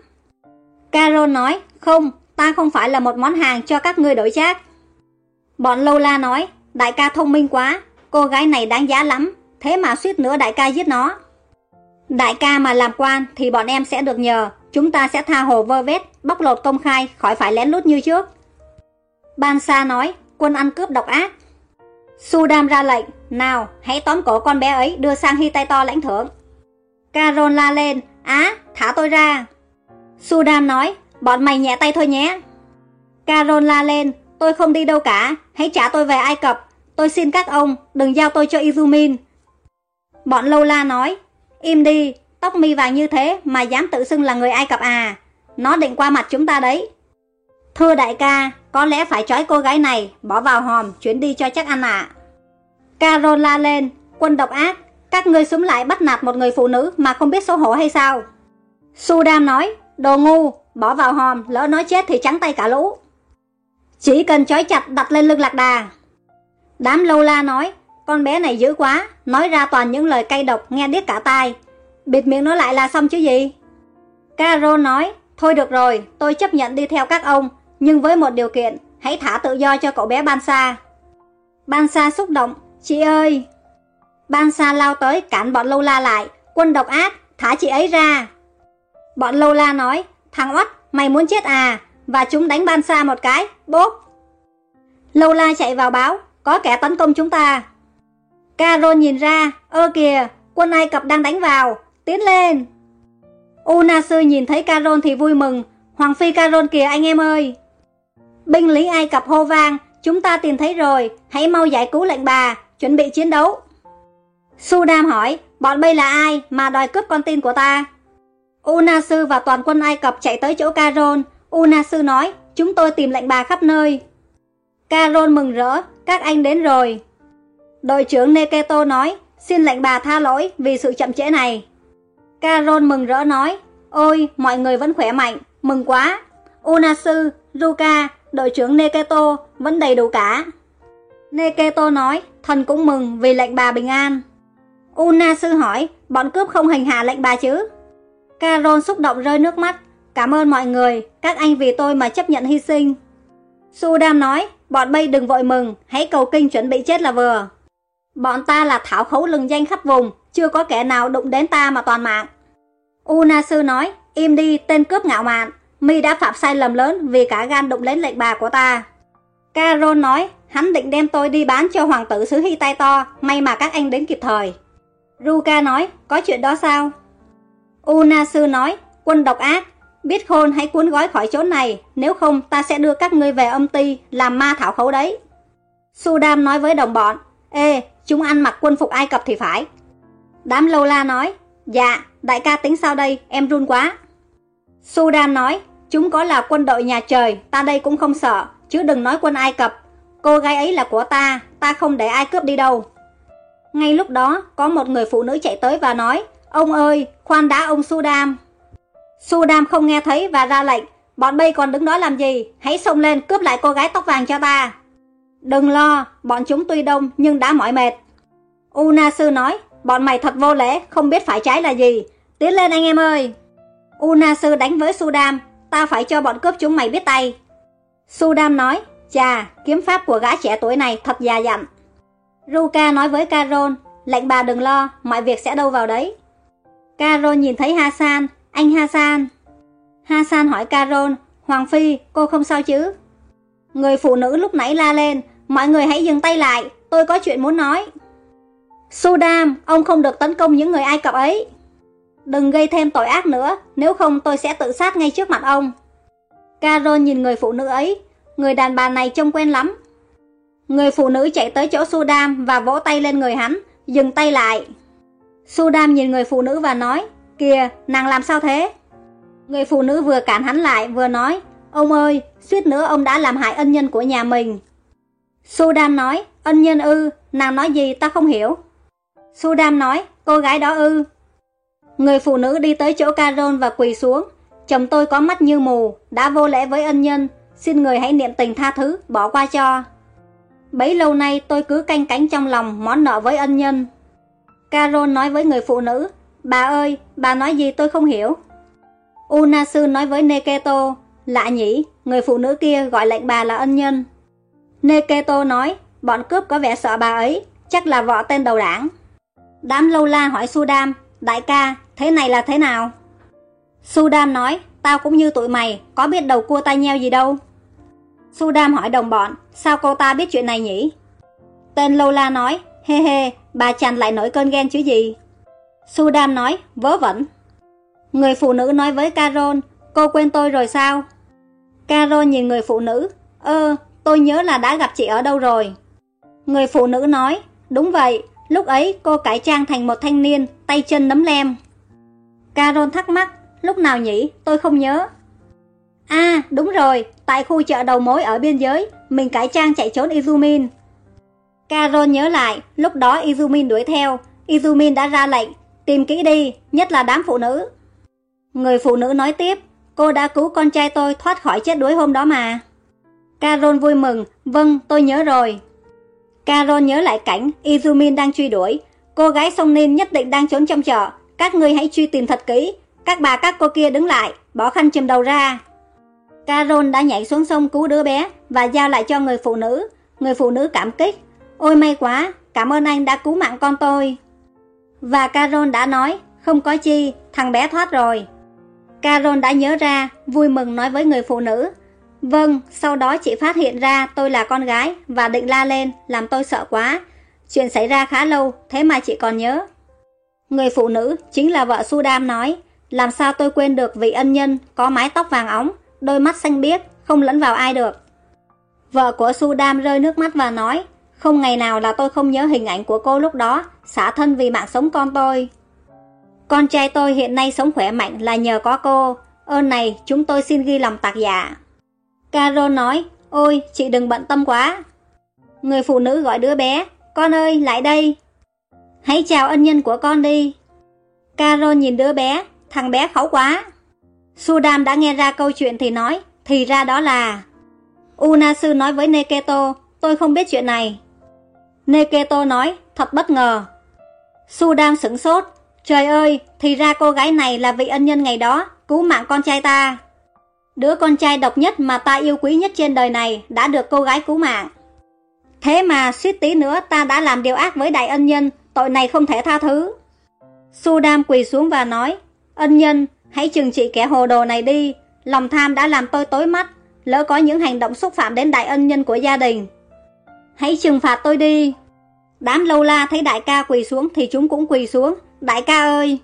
Carol nói, không, ta không phải là một món hàng cho các ngươi đổi chác. Bọn Lola nói, đại ca thông minh quá, cô gái này đáng giá lắm, thế mà suýt nữa đại ca giết nó. Đại ca mà làm quan thì bọn em sẽ được nhờ, chúng ta sẽ tha hồ vơ vét, bóc lột công khai, khỏi phải lén lút như trước. Ban Sa nói, quân ăn cướp độc ác. Sudam ra lệnh, nào, hãy tóm cổ con bé ấy đưa sang Hy tay to lãnh thưởng. Caron la lên, á, thả tôi ra. Sudam nói, bọn mày nhẹ tay thôi nhé. Caron la lên, tôi không đi đâu cả, hãy trả tôi về Ai Cập. Tôi xin các ông, đừng giao tôi cho Izumin. Bọn Lâu La nói, im đi, tóc mi vàng như thế mà dám tự xưng là người Ai Cập à. Nó định qua mặt chúng ta đấy. Thưa đại ca, có lẽ phải trói cô gái này, bỏ vào hòm, chuyến đi cho chắc ăn ạ. À. Carol la lên, quân độc ác, các ngươi súng lại bắt nạt một người phụ nữ mà không biết xấu hổ hay sao? Sudam nói, đồ ngu, bỏ vào hòm, lỡ nói chết thì trắng tay cả lũ. Chỉ cần trói chặt đặt lên lưng lạc đà. Đám lâu la nói, con bé này dữ quá, nói ra toàn những lời cay độc nghe điếc cả tai. Bịt miệng nó lại là xong chứ gì? Carol nói, thôi được rồi, tôi chấp nhận đi theo các ông, nhưng với một điều kiện, hãy thả tự do cho cậu bé Bansa. Bansa xúc động, chị ơi! Bansa lao tới cản bọn Lâu La lại, quân độc ác, thả chị ấy ra. Bọn Lâu La nói, thằng oắt, mày muốn chết à? Và chúng đánh Bansa một cái, bốp. Lâu La chạy vào báo, có kẻ tấn công chúng ta. Carol nhìn ra, ơ kìa, quân Ai Cập đang đánh vào, tiến lên. Unasu nhìn thấy Carol thì vui mừng, Hoàng phi Carol kìa anh em ơi. Binh lính Ai Cập hô vang, chúng ta tìm thấy rồi, hãy mau giải cứu lệnh bà, chuẩn bị chiến đấu. Sudam hỏi, bọn bây là ai mà đòi cướp con tin của ta? Unasu và toàn quân Ai Cập chạy tới chỗ Carol. Unasu nói, chúng tôi tìm lệnh bà khắp nơi. Carol mừng rỡ, các anh đến rồi. Đội trưởng Neketo nói, xin lệnh bà tha lỗi vì sự chậm trễ này. Carol mừng rỡ nói, ôi, mọi người vẫn khỏe mạnh, mừng quá. Unasu, Ruka, đội trưởng Neketo vẫn đầy đủ cả. Neketo nói, thần cũng mừng vì lệnh bà bình an. Una sư hỏi, bọn cướp không hành hạ lệnh bà chứ? Carol xúc động rơi nước mắt, cảm ơn mọi người, các anh vì tôi mà chấp nhận hy sinh. Sudam nói, bọn bay đừng vội mừng, hãy cầu kinh chuẩn bị chết là vừa. Bọn ta là thảo khấu lừng danh khắp vùng, chưa có kẻ nào đụng đến ta mà toàn mạng. Una sư nói, im đi, tên cướp ngạo mạn, mi đã phạm sai lầm lớn vì cả gan đụng đến lệnh bà của ta. Carol nói, hắn định đem tôi đi bán cho hoàng tử xứ Hy tay to, may mà các anh đến kịp thời. Ruka nói, có chuyện đó sao? Unasu nói, quân độc ác, biết khôn hãy cuốn gói khỏi chỗ này, nếu không ta sẽ đưa các ngươi về âm ty, làm ma thảo khấu đấy. Sudam nói với đồng bọn, ê, chúng ăn mặc quân phục Ai Cập thì phải. Đám lâu la nói, dạ, đại ca tính sao đây, em run quá. Sudam nói, chúng có là quân đội nhà trời, ta đây cũng không sợ, chứ đừng nói quân Ai Cập. Cô gái ấy là của ta, ta không để ai cướp đi đâu. Ngay lúc đó, có một người phụ nữ chạy tới và nói, ông ơi, khoan đã ông Sudam. Sudam không nghe thấy và ra lệnh, bọn bây còn đứng đó làm gì, hãy xông lên cướp lại cô gái tóc vàng cho ta. Đừng lo, bọn chúng tuy đông nhưng đã mỏi mệt. Unasu nói, bọn mày thật vô lễ, không biết phải trái là gì. Tiến lên anh em ơi. Unasu đánh với Sudam, ta phải cho bọn cướp chúng mày biết tay. Sudam nói, chà, kiếm pháp của gã trẻ tuổi này thật già dặn. Ruka nói với Carol, lệnh bà đừng lo, mọi việc sẽ đâu vào đấy. Carol nhìn thấy Hasan, anh Hasan. Hasan hỏi Carol, Hoàng Phi, cô không sao chứ? Người phụ nữ lúc nãy la lên, mọi người hãy dừng tay lại, tôi có chuyện muốn nói. Sudam, ông không được tấn công những người Ai Cập ấy. Đừng gây thêm tội ác nữa, nếu không tôi sẽ tự sát ngay trước mặt ông. Carol nhìn người phụ nữ ấy, người đàn bà này trông quen lắm. Người phụ nữ chạy tới chỗ Sudam và vỗ tay lên người hắn, dừng tay lại. Sudam nhìn người phụ nữ và nói, kìa, nàng làm sao thế? Người phụ nữ vừa cản hắn lại vừa nói, ông ơi, suýt nữa ông đã làm hại ân nhân của nhà mình. Sudam nói, ân nhân ư, nàng nói gì ta không hiểu. Sudam nói, cô gái đó ư. Người phụ nữ đi tới chỗ Carol và quỳ xuống. Chồng tôi có mắt như mù, đã vô lễ với ân nhân, xin người hãy niệm tình tha thứ, bỏ qua cho. Bấy lâu nay tôi cứ canh cánh trong lòng món nợ với ân nhân. Carol nói với người phụ nữ, bà ơi, bà nói gì tôi không hiểu. Unasu nói với Neketo, lạ nhỉ, người phụ nữ kia gọi lệnh bà là ân nhân. Neketo nói, bọn cướp có vẻ sợ bà ấy, chắc là vợ tên đầu đảng. Đám lâu la hỏi Sudam, đại ca, thế này là thế nào? Sudam nói, tao cũng như tụi mày, có biết đầu cua tai nheo gì đâu. Sudam hỏi đồng bọn, sao cô ta biết chuyện này nhỉ? Tên Lola nói, hê hê, bà chàng lại nổi cơn ghen chứ gì? Sudam nói, vớ vẩn. Người phụ nữ nói với Carol, cô quên tôi rồi sao? Carol nhìn người phụ nữ, ơ, tôi nhớ là đã gặp chị ở đâu rồi. Người phụ nữ nói, đúng vậy, lúc ấy cô cải trang thành một thanh niên, tay chân nấm lem. Carol thắc mắc, lúc nào nhỉ, tôi không nhớ. À, đúng rồi, tại khu chợ đầu mối ở biên giới, mình cải trang chạy trốn Izumin. Carol nhớ lại, lúc đó Izumin đuổi theo, Izumin đã ra lệnh, tìm kỹ đi, nhất là đám phụ nữ. Người phụ nữ nói tiếp, cô đã cứu con trai tôi thoát khỏi chết đuối hôm đó mà. Carol vui mừng, vâng, tôi nhớ rồi. Carol nhớ lại cảnh Izumin đang truy đuổi, cô gái sông Nin nhất định đang trốn trong chợ, các ngươi hãy truy tìm thật kỹ, các bà các cô kia đứng lại, bỏ khăn chùm đầu ra. Carol đã nhảy xuống sông cứu đứa bé và giao lại cho người phụ nữ. Người phụ nữ cảm kích. Ôi may quá, cảm ơn anh đã cứu mạng con tôi. Và Carol đã nói, không có chi, thằng bé thoát rồi. Carol đã nhớ ra, vui mừng nói với người phụ nữ. Vâng, sau đó chị phát hiện ra tôi là con gái và định la lên, làm tôi sợ quá. Chuyện xảy ra khá lâu, thế mà chị còn nhớ. Người phụ nữ chính là vợ Sudam nói, làm sao tôi quên được vị ân nhân có mái tóc vàng óng, đôi mắt xanh biếc, không lẫn vào ai được. Vợ của Sudam rơi nước mắt và nói, không ngày nào là tôi không nhớ hình ảnh của cô lúc đó, xả thân vì mạng sống con tôi. Con trai tôi hiện nay sống khỏe mạnh là nhờ có cô, ơn này chúng tôi xin ghi lòng tạc giả. Carol nói, ôi chị đừng bận tâm quá. Người phụ nữ gọi đứa bé, con ơi lại đây. Hãy chào ân nhân của con đi. Carol nhìn đứa bé, thằng bé khẩu quá. Sudam đã nghe ra câu chuyện thì nói, thì ra đó là... Unasu nói với Neketo, tôi không biết chuyện này. Neketo nói, thật bất ngờ. Sudam sửng sốt, trời ơi, thì ra cô gái này là vị ân nhân ngày đó, cứu mạng con trai ta. Đứa con trai độc nhất mà ta yêu quý nhất trên đời này đã được cô gái cứu mạng. Thế mà suýt tí nữa ta đã làm điều ác với đại ân nhân, tội này không thể tha thứ. Sudam quỳ xuống và nói, ân nhân, hãy trừng trị kẻ hồ đồ này đi, lòng tham đã làm tôi tối mắt, lỡ có những hành động xúc phạm đến đại ân nhân của gia đình. Hãy trừng phạt tôi đi. Đám lâu la thấy đại ca quỳ xuống thì chúng cũng quỳ xuống, đại ca ơi.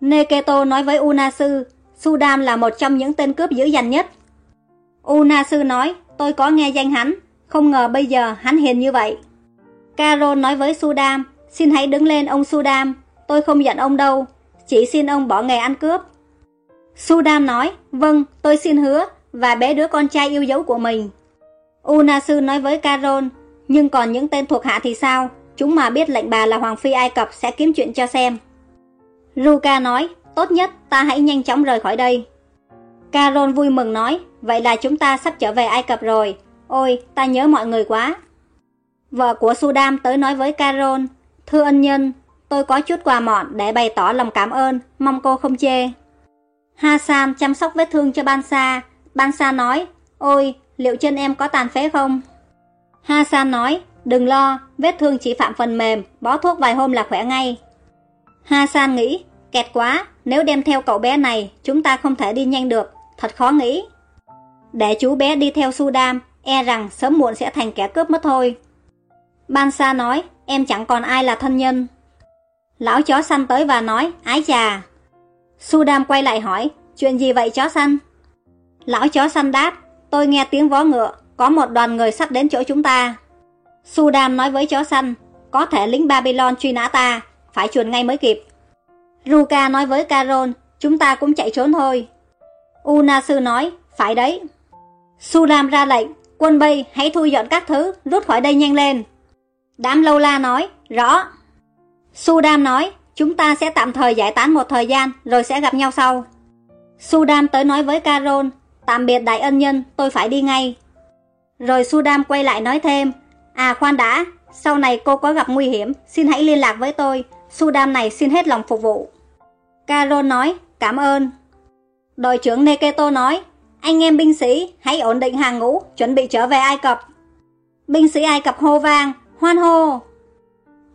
Neketo nói với Unasu, Sudam là một trong những tên cướp dữ dằn nhất. Unasu nói, tôi có nghe danh hắn, không ngờ bây giờ hắn hiền như vậy. Carol nói với Sudam, xin hãy đứng lên ông Sudam, tôi không giận ông đâu, chỉ xin ông bỏ nghề ăn cướp. Sudam nói, vâng, tôi xin hứa, và bé đứa con trai yêu dấu của mình. Unasu nói với Carol, nhưng còn những tên thuộc hạ thì sao? Chúng mà biết lệnh bà là Hoàng Phi Ai Cập sẽ kiếm chuyện cho xem. Ruka nói, tốt nhất ta hãy nhanh chóng rời khỏi đây. Carol vui mừng nói, vậy là chúng ta sắp trở về Ai Cập rồi. Ôi, ta nhớ mọi người quá. Vợ của Sudam tới nói với Carol, thưa ân nhân, tôi có chút quà mọn để bày tỏ lòng cảm ơn, mong cô không chê. Hassan chăm sóc vết thương cho Bansa. Bansa nói, ôi, liệu chân em có tàn phế không? Hassan nói, đừng lo, vết thương chỉ phạm phần mềm, bó thuốc vài hôm là khỏe ngay. Hassan nghĩ, kẹt quá, nếu đem theo cậu bé này, chúng ta không thể đi nhanh được, thật khó nghĩ. Để chú bé đi theo Sudam, e rằng sớm muộn sẽ thành kẻ cướp mất thôi. Bansa nói, em chẳng còn ai là thân nhân. Lão chó săn tới và nói, ái chà. Sudam quay lại hỏi, chuyện gì vậy chó săn? Lão chó săn đáp, tôi nghe tiếng vó ngựa, có một đoàn người sắp đến chỗ chúng ta. Sudam nói với chó săn, có thể lính Babylon truy nã ta, phải chuồn ngay mới kịp. Ruka nói với carol, chúng ta cũng chạy trốn thôi. Unasu nói, phải đấy. Sudam ra lệnh, quân Bay hãy thu dọn các thứ, rút khỏi đây nhanh lên. Đám lâu la nói, rõ. Sudam nói, chúng ta sẽ tạm thời giải tán một thời gian, rồi sẽ gặp nhau sau. Sudam tới nói với Carol: tạm biệt đại ân nhân, tôi phải đi ngay. Rồi Sudam quay lại nói thêm, à khoan đã, sau này cô có gặp nguy hiểm, xin hãy liên lạc với tôi, Sudam này xin hết lòng phục vụ. Carol nói, cảm ơn. Đội trưởng Neketo nói, anh em binh sĩ, hãy ổn định hàng ngũ, chuẩn bị trở về Ai Cập. Binh sĩ Ai Cập hô vang, hoan hô.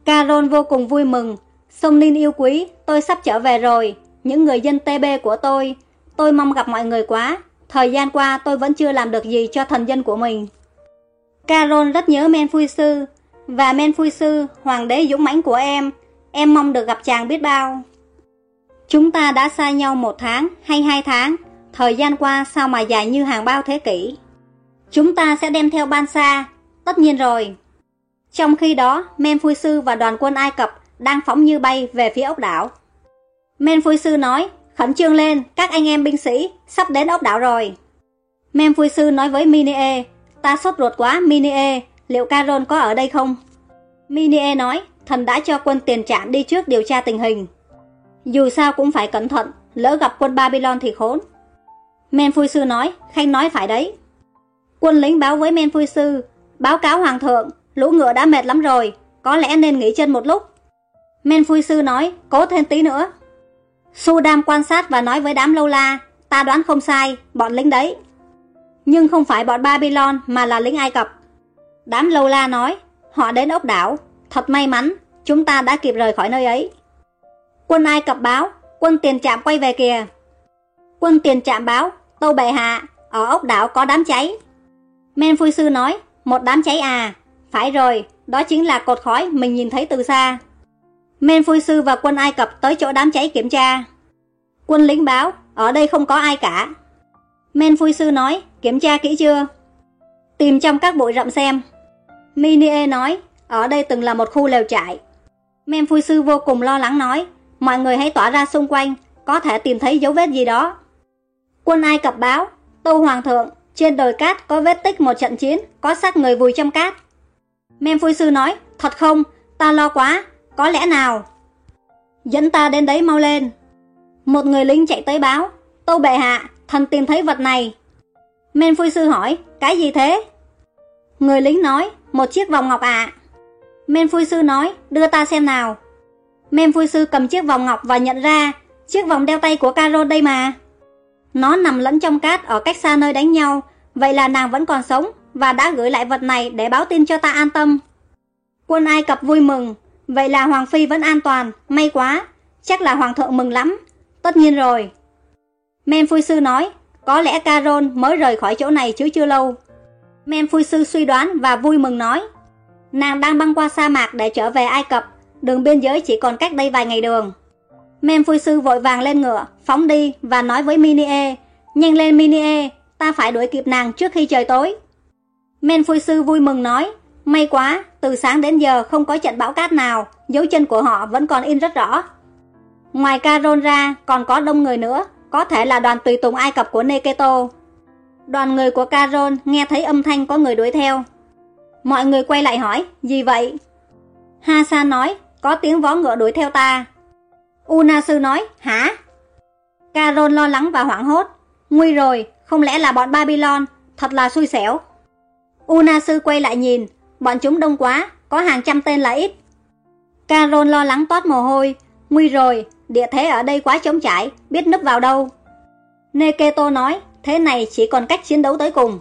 Carol vô cùng vui mừng, sông linh yêu quý, tôi sắp trở về rồi, những người dân TB của tôi, tôi mong gặp mọi người quá, thời gian qua tôi vẫn chưa làm được gì cho thần dân của mình. Carol rất nhớ Men Phui Sư, và Men Phui Sư, hoàng đế dũng mãnh của em, em mong được gặp chàng biết bao. Chúng ta đã xa nhau một tháng hay hai tháng, thời gian qua sao mà dài như hàng bao thế kỷ. Chúng ta sẽ đem theo ban xa, tất nhiên rồi. Trong khi đó, Men Sư và đoàn quân Ai Cập đang phóng như bay về phía ốc đảo. Men Sư nói, khẩn trương lên, các anh em binh sĩ, sắp đến ốc đảo rồi. Men Sư nói với Minie, ta sốt ruột quá Minie, liệu Caron có ở đây không? Minie nói, thần đã cho quân tiền trạm đi trước điều tra tình hình. Dù sao cũng phải cẩn thận, lỡ gặp quân Babylon thì khốn. Men Sư nói, Khanh nói phải đấy. Quân lính báo với Men Sư, báo cáo Hoàng thượng, lũ ngựa đã mệt lắm rồi, có lẽ nên nghỉ chân một lúc. Men Phui Sư nói, cố thêm tí nữa. Su Đam quan sát và nói với đám lâu la, ta đoán không sai, bọn lính đấy. Nhưng không phải bọn Babylon mà là lính Ai Cập. Đám lâu la nói, họ đến ốc đảo, thật may mắn, chúng ta đã kịp rời khỏi nơi ấy. Quân Ai Cập báo, quân tiền trạm quay về kìa. Quân tiền trạm báo, tâu bệ hạ, ở ốc đảo có đám cháy. Men Phui Sư nói, một đám cháy à, phải rồi, đó chính là cột khói mình nhìn thấy từ xa. Men Phui Sư và quân Ai Cập tới chỗ đám cháy kiểm tra. Quân lính báo, ở đây không có ai cả. Men Phui Sư nói, kiểm tra kỹ chưa? Tìm trong các bụi rậm xem. Minie nói, ở đây từng là một khu lều trại. Men Phui Sư vô cùng lo lắng nói, mọi người hãy tỏa ra xung quanh, có thể tìm thấy dấu vết gì đó. Quân Ai Cập báo, Tô Hoàng thượng, trên đồi cát có vết tích một trận chiến, có xác người vùi trong cát. Men Phui Sư nói, thật không, ta lo quá, có lẽ nào? Dẫn ta đến đấy mau lên. Một người lính chạy tới báo, Tô bệ hạ, thần tìm thấy vật này. Men Phui Sư hỏi, cái gì thế? Người lính nói, một chiếc vòng ngọc ạ. À. Men Phui Sư nói, đưa ta xem nào. Men Phui Sư cầm chiếc vòng ngọc và nhận ra, chiếc vòng đeo tay của Caro đây mà. Nó nằm lẫn trong cát ở cách xa nơi đánh nhau, vậy là nàng vẫn còn sống và đã gửi lại vật này để báo tin cho ta an tâm. Quân Ai Cập vui mừng, vậy là Hoàng Phi vẫn an toàn, may quá, chắc là Hoàng thượng mừng lắm. Tất nhiên rồi. Men Sư nói, có lẽ Caron mới rời khỏi chỗ này chứ chưa lâu. Men Sư suy đoán và vui mừng nói, nàng đang băng qua sa mạc để trở về Ai Cập, đường biên giới chỉ còn cách đây vài ngày đường. Men Sư vội vàng lên ngựa, phóng đi và nói với Minie, nhanh lên Minie, ta phải đuổi kịp nàng trước khi trời tối. Men Phui Sư vui mừng nói, may quá, từ sáng đến giờ không có trận bão cát nào, dấu chân của họ vẫn còn in rất rõ. Ngoài Caron ra, còn có đông người nữa, có thể là đoàn tùy tùng Ai Cập của Neketo. Đoàn người của Caron nghe thấy âm thanh có người đuổi theo. Mọi người quay lại hỏi, gì vậy? Hasan nói, có tiếng vó ngựa đuổi theo ta. Unasu nói, hả? Caron lo lắng và hoảng hốt. Nguy rồi, không lẽ là bọn Babylon, thật là xui xẻo. Una sư quay lại nhìn, bọn chúng đông quá, có hàng trăm tên là ít. Caron lo lắng toát mồ hôi, nguy rồi, địa thế ở đây quá trống trải, biết nấp vào đâu. Neketo nói, thế này chỉ còn cách chiến đấu tới cùng.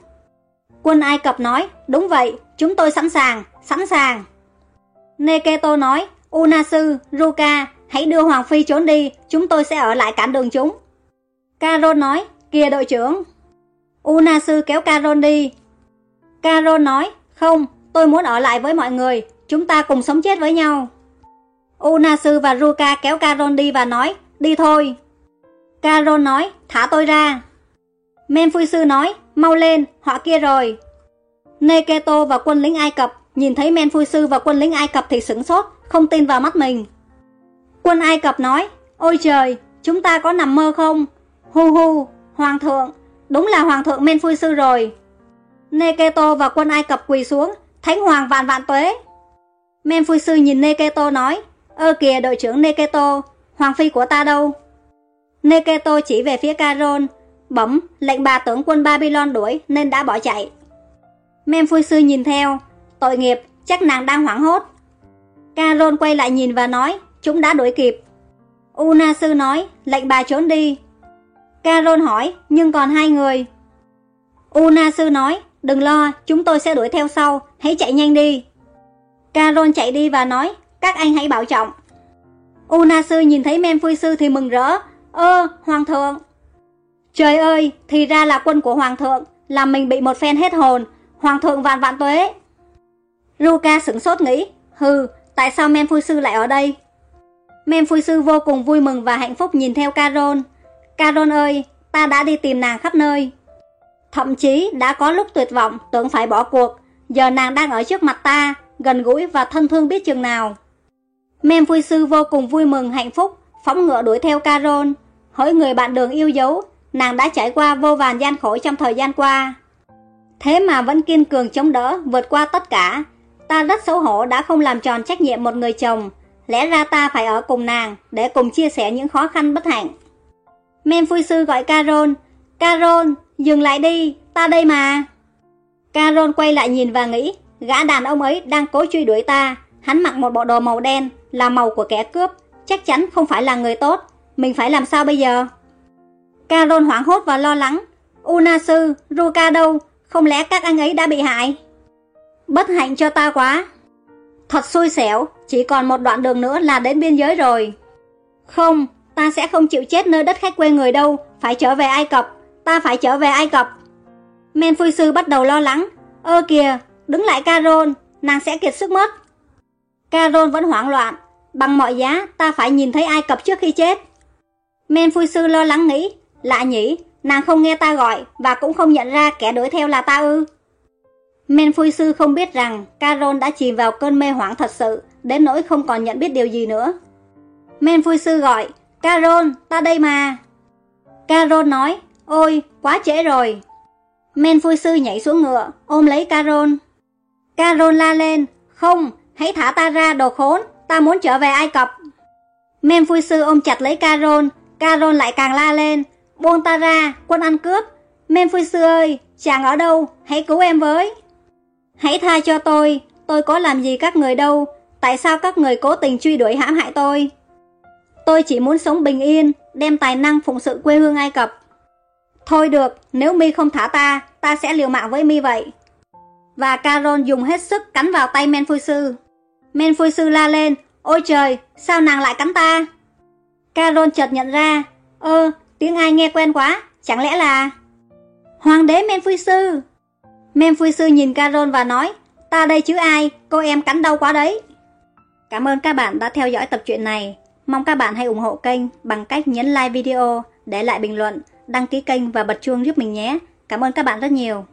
Quân Ai Cập nói, đúng vậy, chúng tôi sẵn sàng, sẵn sàng. Neketo nói, Unasu, Ruka, hãy đưa Hoàng Phi trốn đi, chúng tôi sẽ ở lại cản đường chúng. Caron nói, kìa đội trưởng. Unasu kéo Caron đi. Carol nói, không, tôi muốn ở lại với mọi người, chúng ta cùng sống chết với nhau. Unasu và Ruka kéo Carol đi và nói, đi thôi. Carol nói, thả tôi ra. Men Sư nói, mau lên, họ kia rồi. Neketo và quân lính Ai Cập nhìn thấy men sư và quân lính Ai Cập thì sửng sốt, không tin vào mắt mình. Quân Ai Cập nói, ôi trời, chúng ta có nằm mơ không? Hu hu, hoàng thượng, đúng là hoàng thượng men sư rồi. Neketo và quân Ai Cập quỳ xuống, thánh hoàng vạn vạn tuế. Men sư nhìn Neketo nói, ơ kìa đội trưởng Neketo, hoàng phi của ta đâu? Neketo chỉ về phía Caron, bấm lệnh bà tướng quân Babylon đuổi nên đã bỏ chạy. Memphui sư nhìn theo, tội nghiệp, chắc nàng đang hoảng hốt. Caron quay lại nhìn và nói, chúng đã đuổi kịp. Una sư nói, lệnh bà trốn đi. Caron hỏi, nhưng còn hai người. Una sư nói, đừng lo, chúng tôi sẽ đuổi theo sau, hãy chạy nhanh đi. Caron chạy đi và nói, các anh hãy bảo trọng. Una sư nhìn thấy Memphui sư thì mừng rỡ, ơ, hoàng thượng. Trời ơi, thì ra là quân của hoàng thượng, làm mình bị một phen hết hồn, hoàng thượng vạn vạn tuế. Luca sửng sốt nghĩ, hừ, tại sao Memphui sư lại ở đây? Memphui sư vô cùng vui mừng và hạnh phúc nhìn theo Caron. Caron ơi, ta đã đi tìm nàng khắp nơi. Thậm chí đã có lúc tuyệt vọng, tưởng phải bỏ cuộc, giờ nàng đang ở trước mặt ta, gần gũi và thân thương biết chừng nào. Memphui sư vô cùng vui mừng hạnh phúc, phóng ngựa đuổi theo Caron, hỏi người bạn đường yêu dấu, nàng đã trải qua vô vàn gian khổ trong thời gian qua. Thế mà vẫn kiên cường chống đỡ, vượt qua tất cả. Ta rất xấu hổ đã không làm tròn trách nhiệm một người chồng. Lẽ ra ta phải ở cùng nàng, để cùng chia sẻ những khó khăn bất hạnh. Men vui sư gọi Carol. Carol, dừng lại đi, ta đây mà. Carol quay lại nhìn và nghĩ, gã đàn ông ấy đang cố truy đuổi ta. Hắn mặc một bộ đồ màu đen, là màu của kẻ cướp. Chắc chắn không phải là người tốt. Mình phải làm sao bây giờ? Carol hoảng hốt và lo lắng. Unasu, Ruka đâu? Không lẽ các anh ấy đã bị hại? Bất hạnh cho ta quá. Thật xui xẻo, chỉ còn một đoạn đường nữa là đến biên giới rồi. Không, ta sẽ không chịu chết nơi đất khách quê người đâu, phải trở về Ai Cập, ta phải trở về Ai Cập. Men phui sư bắt đầu lo lắng. Ơ kìa, đứng lại Carol, nàng sẽ kiệt sức mất. Carol vẫn hoảng loạn, bằng mọi giá ta phải nhìn thấy Ai Cập trước khi chết. Men phui sư lo lắng nghĩ, lạ nhỉ, nàng không nghe ta gọi và cũng không nhận ra kẻ đuổi theo là ta ư. Men phui sư không biết rằng Carol đã chìm vào cơn mê hoảng thật sự, đến nỗi không còn nhận biết điều gì nữa. Men phui sư gọi, Carol, ta đây mà. Carol nói, ôi, quá trễ rồi. Men phui sư nhảy xuống ngựa, ôm lấy Carol. Carol la lên, không, hãy thả ta ra đồ khốn, ta muốn trở về Ai Cập. Men phui sư ôm chặt lấy Carol, Carol lại càng la lên, buông ta ra, quân ăn cướp. Men phui sư ơi, chàng ở đâu, hãy cứu em với. Hãy tha cho tôi, tôi có làm gì các người đâu, tại sao các người cố tình truy đuổi hãm hại tôi? Tôi chỉ muốn sống bình yên, đem tài năng phụng sự quê hương Ai Cập. Thôi được, nếu mi không thả ta, ta sẽ liều mạng với mi vậy. Và Carol dùng hết sức cắn vào tay Men Phui Sư. Men Phui Sư la lên, ôi trời, sao nàng lại cắn ta? Carol chợt nhận ra, ơ, tiếng ai nghe quen quá, chẳng lẽ là... Hoàng đế Men Phui Sư. Men Phui Sư nhìn Carol và nói, ta đây chứ ai, cô em cắn đau quá đấy. Cảm ơn các bạn đã theo dõi tập truyện này. Mong các bạn hãy ủng hộ kênh bằng cách nhấn like video, để lại bình luận, đăng ký kênh và bật chuông giúp mình nhé. Cảm ơn các bạn rất nhiều.